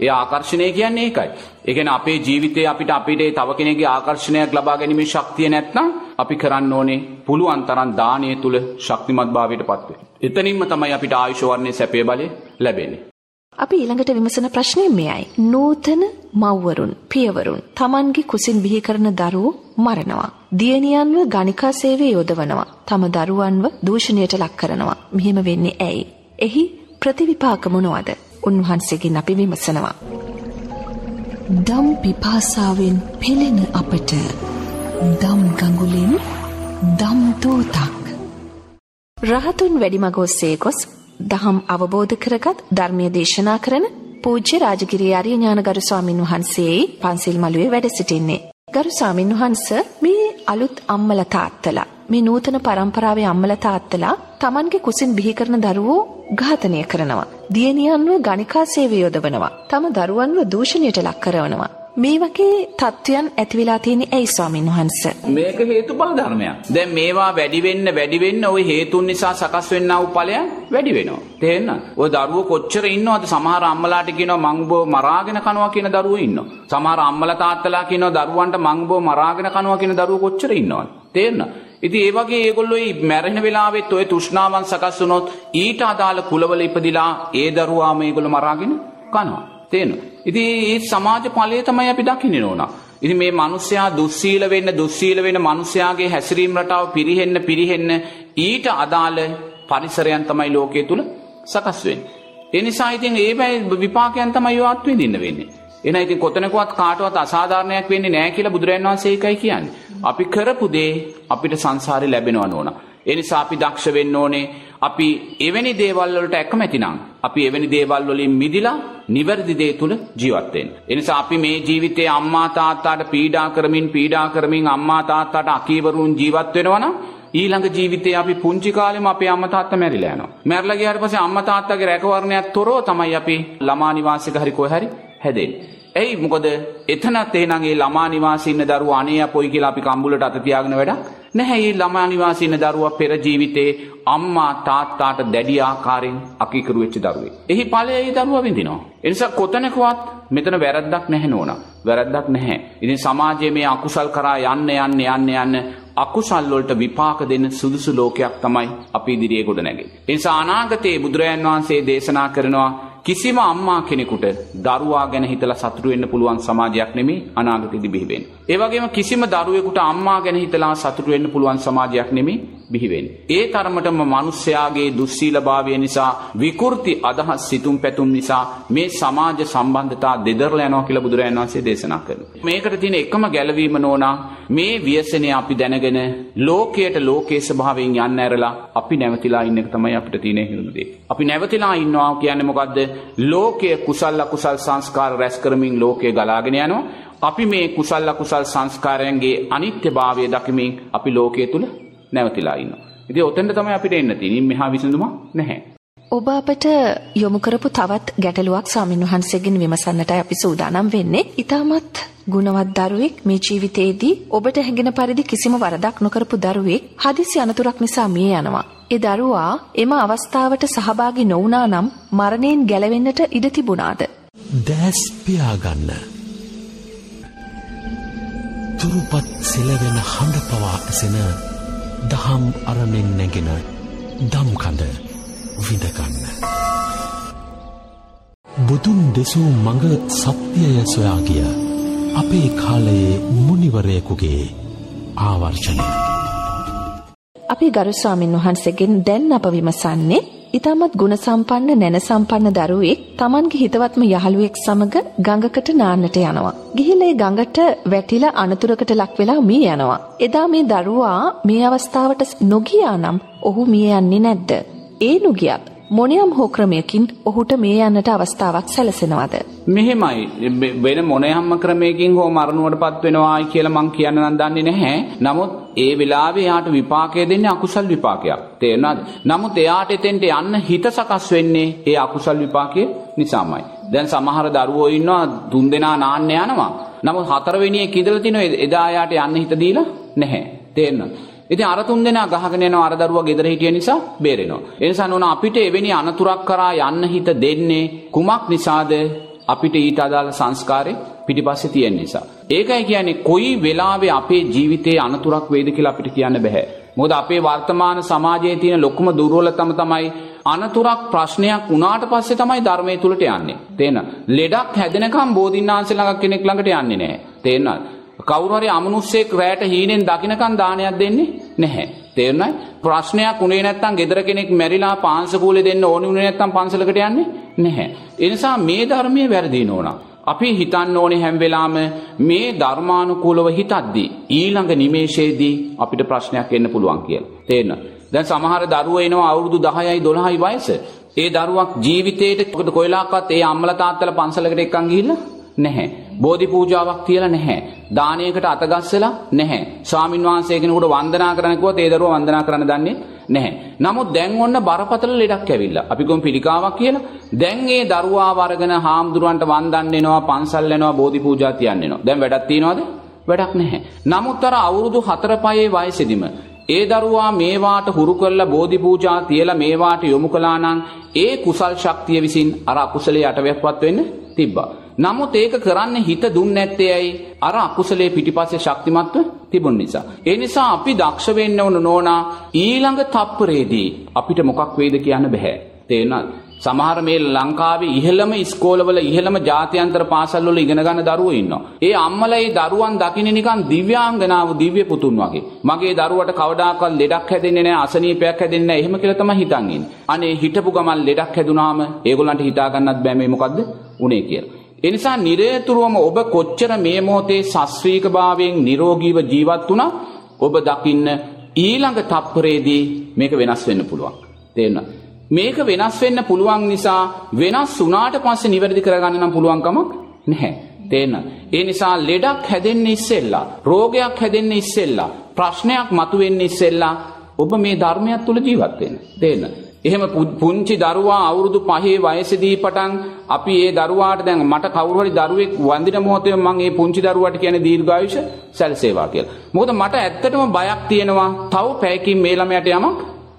S2: ඒ ආකර්ෂණය කියන්නේ ඒකයි. ඒ කියන්නේ අපේ ජීවිතේ අපිට අපිට තව කෙනෙක්ගේ ආකර්ෂණයක් ලබා ගැනීමේ ශක්තිය නැත්නම් අපි කරන්න ඕනේ පුළුවන් තරම් දානය තුල ශක්තිමත් භාවයට පත් වෙන්න. එතනින්ම තමයි අපිට ආයුෂ වර්ණයේ සැපේ බලය ලැබෙන්නේ.
S1: අපි ඊළඟට විමසන ප්‍රශ්නේ මෙයයි. නූතන මව්වරුන්, පියවරුන් Tamanගේ කුසින් බිහි කරන දරුවෝ මරනවා. දියණියන්ව ගණිකා සේවයේ යොදවනවා. තම දරුවන්ව දූෂණයට ලක් කරනවා. මෙහෙම වෙන්නේ ඇයි? එහි ප්‍රතිවිපාක මොනවද? උන්වහන්සේගෙන් අපි විමසනවා.
S5: දම් පිපාසාවෙන් පෙළෙන අපට දම් ගඟුලෙන් දම් දෝතක්.
S1: රහතුන් වැඩිමග ඔස්සේ ගොස් දහම් අවබෝධ කරගත් ධර්මය දේශනා කරන පූජ්‍ය රාජගිරිය ආර්ය ඥානගරු ස්වාමින් වහන්සේයි පන්සිල් මළුවේ වැඩ සිටින්නේ. ගරු ස්වාමින් වහන්ස මේ අලුත් අම්මලා තාත්තලා මේ නූතන පරම්පරාවේ අම්මලා තාත්තලා Tamanගේ කුසින් බිහි කරන දරුවෝ ඝාතනය කරනවා. දියණියන්ව ගණිකා සේවය යොදවනවා. තම දරුවන්ව දූෂණයට ලක් කරනවා. මේ වගේ තත්ත්වයන් ඇතිවෙලා තියෙන ඇයි ස්වාමින් වහන්සේ?
S2: මේක හේතුඵල ධර්මයක්. දැන් මේවා වැඩි වෙන්න වැඩි වෙන්න ওই හේතුන් නිසා සකස් වෙන්නා වූ ඵලයන් වැඩි වෙනවා. තේරෙනවද? ඔය දරුවෝ කොච්චර ඉන්නවද? සමහර අම්මලාට කියනවා මං බෝ මරාගෙන කනවා කියන දරුවෝ ඉන්නවා. සමහර අම්මලා තාත්තලා කියනවා දරුවන්ට මං බෝ මරාගෙන කනවා කියන දරුවෝ කොච්චර ඉන්නවද? තේරෙනවද? ඉතින් ඒ වගේ ඒගොල්ලෝ මේ මැරෙන වෙලාවෙත් ඔය තෘෂ්ණාවන් සකස් වුණොත් ඊට අදාළ කුලවල ඉපදිලා ඒ දරුවාම ඒගොල්ලෝ මරාගෙන කනවා. තේරෙනවද? ඉතින් මේ සමාජ ඵලය තමයි අපි දකින්නේ නෝනා. ඉතින් මේ මිනිස්යා දුස්සීල වෙන්න දුස්සීල වෙන මිනිස්යාගේ හැසිරීම රටාව පිරිහෙන්න පිරිහෙන්න ඊට අදාළ පරිසරයන් තමයි ලෝකයේ තුල සකස් වෙන්නේ. ඒ නිසා ඉතින් ඒ විපාකයන් තමයි ඔය අත්විඳින්න වෙන්නේ. එහෙනම් ඉතින් කොතනකවත් කාටවත් අසාධාරණයක් වෙන්නේ නැහැ කියලා බුදුරජාණන් වහන්සේ ඒකයි කියන්නේ. අපි කරපු දේ අපිට සංසාරේ ලැබෙනවා නෝනා. ඒ නිසා අපි දක්ෂ වෙන්න ඕනේ අපි එවැනි දේවල් වලට ඇකමැති නම් අපි එවැනි දේවල් වලින් මිදිලා නිවැරදි දේ තුල ජීවත් වෙන්න. ඒ නිසා අපි මේ ජීවිතේ අම්මා තාත්තාට පීඩා කරමින් පීඩා කරමින් අම්මා තාත්තාට අකීවරුන් ජීවත් වෙනවා නම් ඊළඟ ජීවිතේ අපි පුංචි කාලෙම අපේ අම්මා තාත්තා මැරිලා යනවා. මැරලා ගියාට පස්සේ අම්මා තාත්තාගේ රැකවරණයක් තොරව තමයි අපි ළමා නිවාසික හරි කොහේ හරි හැදෙන්නේ. ඇයි මොකද එතනත් එහෙනම් ඒ ළමා නිවාසී ඉන්න දරුවා අනේ අපොයි කියලා අපි කම්බුලට අත තියාගෙන වැඩක් නැහැ. මේ ළමා නිවාසී ඉන්න දරුවා පෙර ජීවිතේ අම්මා තාත්තාට දැඩි ආකාරයෙන් අකීකරු වෙච්ච දරුවෙක්. එහි ඵලය ඒ දරුවා විඳිනවා. ඒ නිසා කොතනකවත් මෙතන වැරද්දක් නැහැ නෝනා. වැරද්දක් නැහැ. ඉතින් සමාජයේ මේ අකුසල් කරා යන්න යන්න යන්න යන්න අකුසල් වලට විපාක දෙන සුදුසු ලෝකයක් තමයි අපි ඉදිරියේ ගොඩ නැගෙන්නේ. ඒ නිසා අනාගතයේ බුදුරජාන් වහන්සේ දේශනා කරනවා කිසිම අම්මා කෙනෙකුට දරුවා ගැන හිතලා සතුටු වෙන්න පුළුවන් සමාජයක් නෙමෙයි අනාගතයේදී බිහි වෙන්නේ. ඒ වගේම කිසිම දරුවෙකුට අම්මා ගැන හිතලා සතුටු වෙන්න පුළුවන් සමාජයක් නෙමෙයි බිහිවෙන්නේ. ඒ තරමටම මිනිස්යාගේ දුස්සීලභාවය නිසා විකෘති අදහස් සිතුම් පැතුම් නිසා මේ සමාජ සම්බන්ධතා දෙදරලා යනවා කියලා බුදුරජාණන් වහන්සේ දේශනා කරනවා. මේකට තියෙන එකම ගැළවීම නෝනා මේ ව්‍යසනය අපි දැනගෙන ලෝකයට ලෝකයේ ස්වභාවයෙන් යන්න ඇරලා අපි නැවතිලා ඉන්න එක තමයි අපිට තියෙන හිරුම දේ. අපි නැවතිලා ඉන්නවා කියන්නේ මොකද්ද? ලෝකයේ කුසල අකුසල් සංස්කාර රැස් කරමින් ලෝකය ගලාගෙන යනවා. අපි මේ කුසල් අකුසල් සංස්කාරයන්ගේ අනිත්‍යභාවය දකිමින් අපි ලෝකයේ තුල නැවතිලා ඉන්නවා. ඉතින් ඔතෙන්ද තමයි අපිට එන්න තියෙන්නේ. මෙහා විසඳුමක් නැහැ.
S1: ඔබ අපට යොමු කරපු තවත් ගැටලුවක් ස්වාමින් වහන්සේගෙන් විමසන්නටයි අපි සූදානම් වෙන්නේ. ඊටමත් ගුණවත් දරුවෙක් මේ ජීවිතේදී ඔබට හැඟෙන පරිදි කිසිම වරදක් නොකරපු දරුවෙක් හදිසි අනතුරක් නිසා මිය යනවා. ඒ දරුවා එම අවස්ථාවට සහභාගී නොවුනා නම් මරණයෙන් ගැලවෙන්නට ඉඩ තිබුණාද?
S3: දැස් පියාගන්න. තුරුපත් සෙලවෙන හඬ පවා ඇසෙන දහම් අරණෙන් නැගෙන දම්කඳ විඳගන්න. බුදුන් දෙසූ මඟ සත්‍යය සොයා ගිය අපේ කාලයේ මුනිවරයෙකුගේ ආවර්ෂණය.
S1: අපි ගරු ස්වාමින් වහන්සේගෙන් දැන් අප විමසන්නේ ඊටමත් ගුණ සම්පන්න නැන සම්පන්න දරුවෙක් Tamanගේ හිතවත්ම යහළුවෙක් සමග ගඟකට නාන්නට යනවා. ගිහිල්ලා ඒ ගඟට වැටිලා අනතුරකට ලක් වෙලා මිය යනවා. එදා මේ දරුවා මේ අවස්ථාවට නොගියා නම් ඔහු මිය යන්නේ නැද්ද? ඒ නුගියත් මොනියම් හෝ ක්‍රමයකින් ඔහුට මේ යන්නට අවස්ථාවක් සැලසෙනවද?
S2: මෙහෙමයි වෙන මොනයම්ම ක්‍රමයකින් හෝ මරණුවටපත් වෙනවායි කියලා මං කියන්න නම් දන්නේ නැහැ. නමුත් ඒ වෙලාවේ යාට විපාකය දෙන්නේ අකුසල් විපාකයක්. තේරෙනවද? නමුත් එයාට එතෙන්ට යන්න හිත සකස් වෙන්නේ ඒ අකුසල් විපාකයේ නිසාමයි. දැන් සමහර දරුවෝ ඉන්නවා තුන් දෙනා නාන්න යනවා. නමුත් හතරවෙනියේ කිදලා තිනෝ එදා යාට යන්න හිත දීලා නැහැ. තේරෙනවද? ඉතින් අර තුන් දෙනා ගහගෙන යනවා අර දරුවා ගෙදර හිටිය නිසා බේරෙනවා. ඒ නිසා නෝන අපිට එවැනි අනතුරක් කරා යන්න හිත දෙන්නේ කුමක් නිසාද? අපිට ඊට අදාළ සංස්කාරේ පිටිපස්සේ තියෙන නිසා. ඒකයි කියන්නේ කොයි වෙලාවෙ අපේ ජීවිතේ අනතුරක් වේද කියලා අපිට කියන්න බෑ. මොකද අපේ වර්තමාන සමාජයේ තියෙන ලොකුම දුර්වලතම තමයි අනතුරක් ප්‍රශ්නයක් වුණාට පස්සේ තමයි ධර්මයේ තුලට යන්නේ. තේන. ලෙඩක් හැදෙනකම් බෝධින්නාංශ ළඟ කෙනෙක් ළඟට යන්නේ නැහැ. තේරෙනවද? කවුරු හරි අමනුස්සයෙක් රැයට හීනෙන් දකින්නකන් දානයක් දෙන්නේ නැහැ. තේරුණායි? ප්‍රශ්නයක් උනේ නැත්තම් ගෙදර කෙනෙක් මැරිලා පාංශකූලේ දෙන්න ඕනි උනේ නැත්තම් පන්සලකට යන්නේ නැහැ. ඒ නිසා මේ ධර්මයේ වැරදි නෝනා. අපි හිතන්න ඕනේ හැම වෙලාවෙම මේ ධර්මානුකූලව හිතද්දී ඊළඟ නිමේෂයේදී අපිට ප්‍රශ්නයක් එන්න පුළුවන් කියලා. තේරෙනවද? දැන් සමහර දරුවෝ එනවා අවුරුදු 10යි 12යි වයස. ඒ දරුවක් ජීවිතේට කොයිලාකවත් ඒ අම්මලා තාත්තලා පන්සලකට එක්කන් ගිහිල්ලා නැහැ. බෝධි පූජාවක් තියලා නැහැ. දානයකට අතගස්සලා නැහැ. ස්වාමින් වහන්සේ කෙනෙකුට වන්දනා කරන්න කිව්වොත් ඒ දරුවා වන්දනා කරන්න දන්නේ නැහැ. නමුත් දැන් ඔන්න බරපතල ලෙඩක් ඇවිල්ලා. අපි ගොම් පිළිකාවක් කියලා. දැන් ඒ දරුවා වරගෙන හාමුදුරුවන්ට වන්දන් එනවා, පන්සල් යනවා, බෝධි පූජා තියන්න එනවා. දැන් වැඩක් තියනවද? වැඩක් නැහැ. නමුත් අර අවුරුදු 4-5 වයසේදීම ඒ දරුවා මේවාට හුරු කරලා බෝධි පූජා තියලා මේවාට යොමු කළා නම් ඒ කුසල් ශක්තිය විසින් අර අකුසලයේ යටවැක්පත් වෙන්න තිබ්බා. නමුත් ඒක කරන්න හිත දුන්නේ නැත්තේ ඇයි? අර අකුසලයේ පිටිපස්සේ ශක්තිමත්ව තිබුණ නිසා. ඒ නිසා අපි දක්ෂ වෙන්න ඕන නෝනා ඊළඟ තප්පරේදී අපිට මොකක් වෙයිද කියන්න බෑ. තේරෙනවද? සමහර මේ ලංකාවේ ඉහළම ඉස්කෝලවල ඉහළම ජාත්‍යන්තර පාසල්වල ඉගෙන ගන්න දරුවෝ ඉන්නවා. ඒ අම්මලා ඒ දරුවන් දකින්නේ නිකන් දිව්‍යාංගනාව දිව්‍ය පුතුන් වගේ. මගේ දරුවට කවදාකවත් ලෙඩක් හැදෙන්නේ නැහැ, අසනීපයක් හැදෙන්නේ නැහැ. එහෙම කියලා තමයි හිතන් ඉන්නේ. අනේ හිටපු ගමන් ලෙඩක් හැදුනාම ඒගොල්ලන්ට හිතා ගන්නත් බෑ මේ මොකද්ද උනේ කියලා. එනිසා නිරේතුරුවම ඔබ කොච්චර මේ මොහොතේ ශාස්ත්‍රීක භාවයෙන් නිරෝගීව ජීවත් වුණා ඔබ දකින්න ඊළඟ තප්පරේදී මේක වෙනස් වෙන්න පුළුවන්. තේරෙනවද? මේක වෙනස් වෙන්න පුළුවන් නිසා වෙනස් වුණාට පස්සේ නිවැරදි කරගන්න නම් පුළුවන් කමක් නැහැ. තේරෙනවද? ඒ නිසා ලෙඩක් හැදෙන්න ඉස්සෙල්ලා, රෝගයක් හැදෙන්න ඉස්සෙල්ලා, ප්‍රශ්නයක් මතුවෙන්න ඉස්සෙල්ලා ඔබ මේ ධර්මයක් තුල ජීවත් වෙන්න. තේරෙනවද? එහෙම පුංචි දරුවා අවුරුදු 5 වයසේදී පටන් අපි ඒ දරුවාට දැන් මට කවුරු හරි දරුවෙක් වඳින මොහොතේ මම ඒ පුංචි දරුවාට කියන්නේ දීර්ඝායුෂ සැලසේවා කියලා. මොකද මට ඇත්තටම බයක් තියෙනවා තව පැයකින් මේ ළමයාට යමක්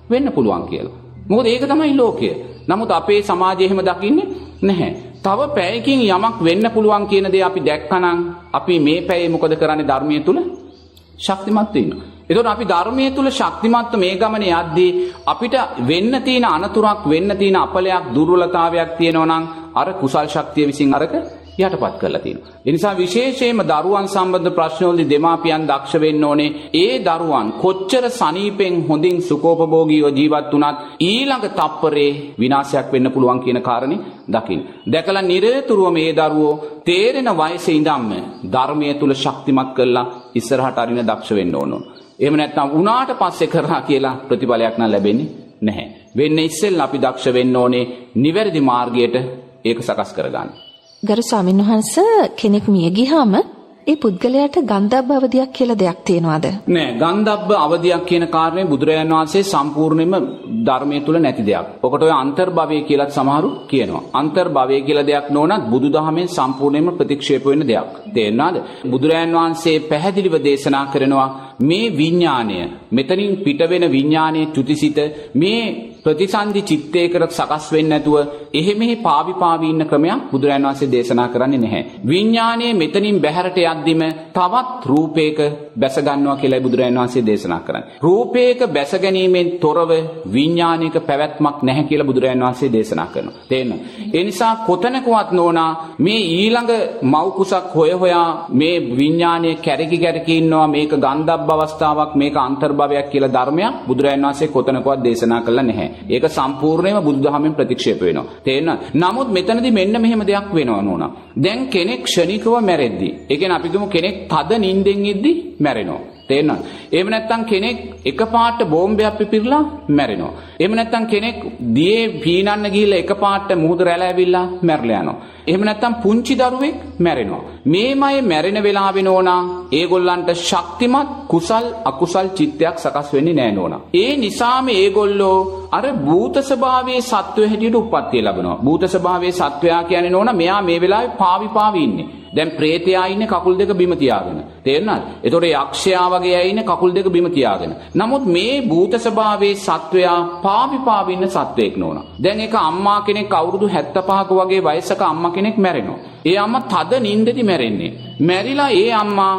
S2: වෙන්න පුළුවන් කියලා. මොකද ඒක තමයි ලෝකය. නමුත් අපේ සමාජය එහෙම දකින්නේ නැහැ. තව පැයකින් යමක් වෙන්න පුළුවන් කියන දේ අපි දැක්කනම් අපි මේ පැයේ මොකද කරන්නේ ධර්මයේ තුල ශක්තිමත් වෙනවා. එතකොට අපි ධර්මයේ තුල ශක්තිමත්ව මේ ගමනේ යද්දී අපිට වෙන්න තියෙන අනතුරක් වෙන්න තියෙන අපලයක් දුර්වලතාවයක් තියෙනවා නම් අර කුසල් ශක්තිය විසින් අරක යටපත් කරලා තියෙනවා. ඒ නිසා විශේෂයෙන්ම දරුවන් සම්බන්ධ ප්‍රශ්නවලදී දෙමාපියන් දක්ෂ වෙන්න ඕනේ. ඒ දරුවන් කොච්චර සනීපෙන් හොඳින් සුඛෝපභෝගීව ජීවත් වුණත් ඊළඟ තප්පරේ විනාශයක් වෙන්න පුළුවන් කියන කාරණේ දකින්න. දැකලා නිරතුරුවම මේ දරුවෝ තේරෙන වයසේ ඉඳන්ම ධර්මයේ තුල ශක්තිමත් කරලා ඉස්සරහට අරින දක්ෂ වෙන්න ඕන. එහෙම නැත්නම් උනාට පස්සේ කරා කියලා ප්‍රතිඵලයක් නම් ලැබෙන්නේ නැහැ. වෙන්නේ ඉස්සෙල්ලා අපි දක්ෂ වෙන්න ඕනේ නිවැරදි මාර්ගයට ඒක සකස් කරගන්න.
S1: ගරු ස්වාමීන් වහන්ස කෙනෙක් මිය ගියාම ඒ පුද්ගලයාට ගන්ධබ්බ අවදියක් කියලා දෙයක් තියෙනවද?
S2: නෑ ගන්ධබ්බ අවදියක් කියන කාරණේ බුදුරජාණන් වහන්සේ සම්පූර්ණයෙන්ම ධර්මයේ තුල නැති දෙයක්. ඔකට ඔය අන්තර්භවය කියලාත් සමහරු කියනවා. අන්තර්භවය කියලා දෙයක් නොනත් බුදුදහමෙන් සම්පූර්ණයෙන්ම ප්‍රතික්ෂේප වෙන දෙයක්. තේරෙනවද? බුදුරජාණන් වහන්සේ පැහැදිලිව දේශනා කරනවා මේ විඥාණය මෙතනින් පිට වෙන විඥානයේ චුතිසිත මේ ප්‍රතිසන්දි චිත්තයකට සකස් වෙන්නේ නැතුව එහෙ මෙහෙ පාවි පාවි ඉන්න ක්‍රමයක් බුදුරජාණන් වහන්සේ දේශනා කරන්නේ නැහැ. විඥානයේ මෙතනින් බැහැරට යද්දිම තවත් රූපයක බැස ගන්නවා කියලා බුදුරජාණන් වහන්සේ දේශනා කරන්නේ. රූපයක බැස ගැනීමෙන් තොරව විඥානික පැවැත්මක් නැහැ කියලා බුදුරජාණන් වහන්සේ දේශනා කරනවා. තේරෙනවද? ඒ නිසා කොතනකවත් නෝනා මේ ඊළඟ මව් කුසක් හොය හොයා මේ විඥානයේ කැරකි කැරකි ඉන්නවා මේක ගන්ධබ්බ අවස්ථාවක් මේක අන්තර්භවයක් කියලා ධර්මයක් බුදුරජාණන් වහන්සේ කොතනකවත් දේශනා කළා නැහැ. ඒක සම්පූර්ණයෙන්ම බුදුදහමෙන් ප්‍රතික්ෂේප වෙනවා. තේරෙනවද? නමුත් මෙතනදී මෙන්න මෙහෙම දෙයක් වෙනවා නෝනා. දැන් කෙනෙක් ක්ෂණිකව මැරෙද්දි. ඒ කියන්නේ අපි ගමු කෙනෙක් තද නිින්දෙන් ඉද්දි මැරෙනවා. තේරෙනවද? එහෙම නැත්නම් කෙනෙක් එකපාරට බෝම්බයක් පිපිරලා මැරෙනවා. එහෙම නැත්නම් කෙනෙක් දියේ පීනන්න ගිහිල්ලා එකපාරට මුහුද රැළ ඇවිල්ලා මැරලා යනවා. එහෙම නැත්නම් පුංචි දරුවෙක් මැරෙනවා. මේමය මැරෙන වෙලාවේ නෝනා ඒගොල්ලන්ට ශක්තිමත් කුසල් අකුසල් චිත්තයක් සකස් වෙන්නේ නැහැ නෝනා. ඒ නිසාම ඒගොල්ලෝ අර භූත ස්වභාවයේ සත්වය හැටියට උප්පත්තිය ලබනවා. භූත ස්වභාවයේ සත්වයා කියන්නේ නෝනා මෙයා මේ වෙලාවේ පාවි පාවි ඉන්නේ. දැන් ප්‍රේතයා ඉන්නේ කකුල් දෙක බිම තියාගෙන. තේරුණාද? එතකොට යක්ෂයා වගේ අය ඉන්නේ කකුල් දෙක බිම තියාගෙන. නමුත් මේ භූත ස්වභාවයේ සත්වයා පාවි පාවි ඉන්න සත්වයක් නෝනා. දැන් ඒක අම්මා කෙනෙක් අවුරුදු 75ක වගේ වයසක අම්මා කෙනෙක් මැරෙනවා. ඒ අම්මා තද නිින්දෙදි මැරෙන්නේ. මැරිලා ඒ අම්මා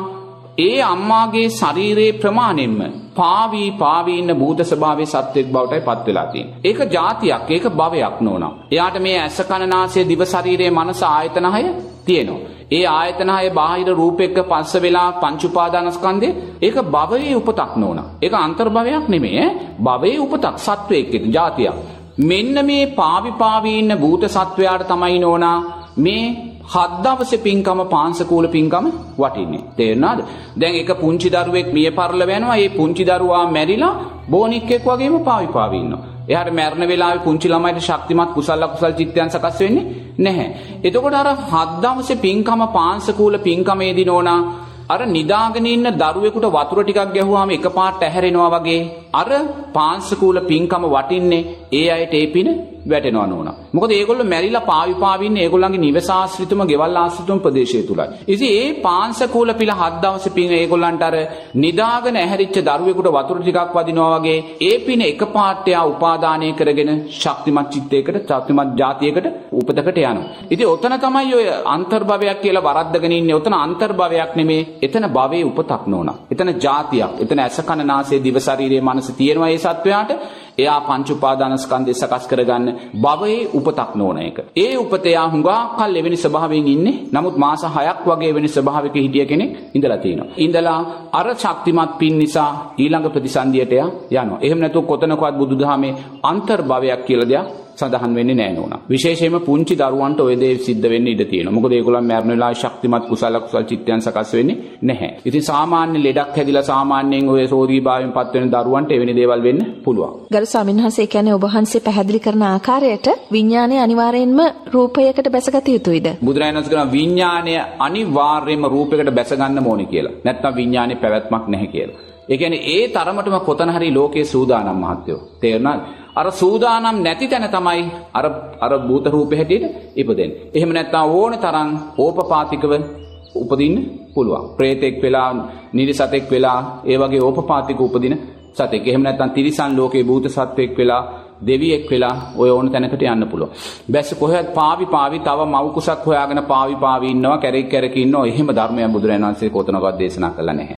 S2: ඒ අම්මාගේ ශරීරයේ ප්‍රමාණයෙන්ම පාවී පාවී ඉන්න භූත ස්වභාවයේ සත්වෙක් බවටයි පත් වෙලා තියෙන්නේ. ඒක જાතියක්, ඒක භවයක් නෝනා. එයාට මේ ඇස කන නාසය දිව ශරීරයේ මනස ආයතන හය තියෙනවා. ඒ ආයතන හය බාහිර රූපෙක පස්ස වෙලා පංච උපාදානස්කන්ධේ ඒක භවයේ උපතක් නෝනා. ඒක අන්තර්භවයක් නෙමෙයි භවයේ උපතක් සත්වයක් ඒක જાතියක්. මෙන්න මේ පාවි පාවි ඉන්න භූත සත්වයාට තමයි නෝනා මේ හත් දවසේ පින්කම පාංශකූල පින්කම වටින්නේ. තේරුණාද? දැන් එක පුංචි දරුවෙක් මිය පරලව යනවා. ඒ පුංචි දරුවා මැරිලා බෝනික්ෙක් වගේම පාවි පාවි ඉන්නවා. එයාට මැරෙන වෙලාවේ පුංචි ළමයිට ශක්තිමත් කුසල අකුසල චිත්තයන් සකස් වෙන්නේ නැහැ. එතකොට අර හත් දවසේ පින්කම පාංශකූල පින්කමේදී නෝනා අර නිදාගෙන ඉන්න දරුවෙකුට වතුර ටිකක් ගැහුවාම එකපාරට ඇහැරෙනවා වගේ අර පාංශකූල පින්කම වටින්නේ ඒ අයට ඒ පින වැටෙනවා නෝනා. මොකද ඒගොල්ලෝ මැරිලා පාවි පාවි ඉන්නේ ඒගොල්ලන්ගේ නිවස ආශ්‍රිතම ගෙවල් ආශ්‍රිතම ප්‍රදේශය තුලයි. ඉතින් ඒ පාංශකූල පිළ හත් දවසේ පින් ඒගොල්ලන්ට අර නිදාගෙන ඇහැරිච්ච දරුවෙකුට වතුර ටිකක් වදිනවා වගේ ඒ පින එකපාරට යා උපාදානය කරගෙන ශක්තිමත් චිත්තයකට ශක්තිමත් જાතියකට උපතකට යනවා. ඉතින් ඔතන තමයි ඔය අන්තර්භවයක් කියලා වරද්දගෙන ඉන්නේ. ඔතන අන්තර්භවයක් නෙමේ. එතන භවයේ උපතක් නෝනා. එතන જાතියක්. එතන ඇස කන නාසය දිව ශරීරයේ මනස තියෙනවා ඒ සත්වයාට. එයා පංච උපාදානස්කන්ධය සකස් කරගන්න භවයේ උපතක් නොවන එක. ඒ උපත එයා හුඟා කල් එවැනි ස්වභාවයෙන් ඉන්නේ. නමුත් මාස 6ක් වගේ එවැනි ස්වභාවයක හිටිය කෙනෙක් ඉඳලා තියෙනවා. ඉඳලා අර ශක්තිමත් පින් නිසා ඊළඟ ප්‍රතිසන්දියට යනවා. එහෙම නැතුව කොතනකවත් බුදුදහමේ අන්තර්භවයක් කියලා දෙයක් සඳහන් වෙන්නේ නැහැ නෝනා. විශේෂයෙන්ම පුංචි දරුවන්ට ওই දේ සිද්ධ වෙන්න ඉඩ තියෙනවා. මොකද ඒගොල්ලන් මරණ වෙලාවේ ශක්තිමත් කුසල කුසල චිත්තයන් සකස් වෙන්නේ නැහැ. ඉතින් සාමාන්‍ය ලෙඩක් හැදිලා සාමාන්‍යයෙන් ඔය රෝගීභාවයෙන් පත් වෙන දරුවන්ට එවැනි දේවල් වෙන්න පුළුවන්.
S1: ගරු ස්වාමීන් වහන්සේ කියන්නේ ඔබ වහන්සේ පැහැදිලි කරන ආකාරයට විඥානය අනිවාර්යයෙන්ම රූපයකට බැසගත යුතුයිද?
S2: බුදුරජාණන් වහන්සේ කියනවා විඥානය අනිවාර්යයෙන්ම රූපයකට බැස ගන්න ඕනේ කියලා. නැත්නම් විඥානේ පැවැත්මක් නැහැ කියලා. ඒ කියන්නේ ඒ තරමටම කොතන හරි ලෝකයේ සූදානම් මහත්යෝ. තේරුණාද? අර සූදානම් නැති තැන තමයි අර අර භූත රූපේ හැටියට ඉපදෙන්නේ. එහෙම නැත්නම් ඕනේ තරම් ඕපපාතිකව උපදින්න පුළුවන්. ප්‍රේතෙක් වෙලා, නිරිසතෙක් වෙලා, ඒ වගේ ඕපපාතික උපදින සතෙක්. එහෙම නැත්නම් තිරිසන් ලෝකේ භූත සත්වෙක් වෙලා, දෙවියෙක් වෙලා ඔය ඕන තැනකට යන්න පුළුවන්. බැස්ස කොහෙවත් පාවි පාවි තව මව් කුසක් හොයාගෙන පාවි පාවි ඉන්නවා, කැරෙක් කැරක ඉන්නවා. එහෙම ධර්මයන් බුදුරජාණන් වහන්සේ කොතනකවත් දේශනා කළා නැහැ.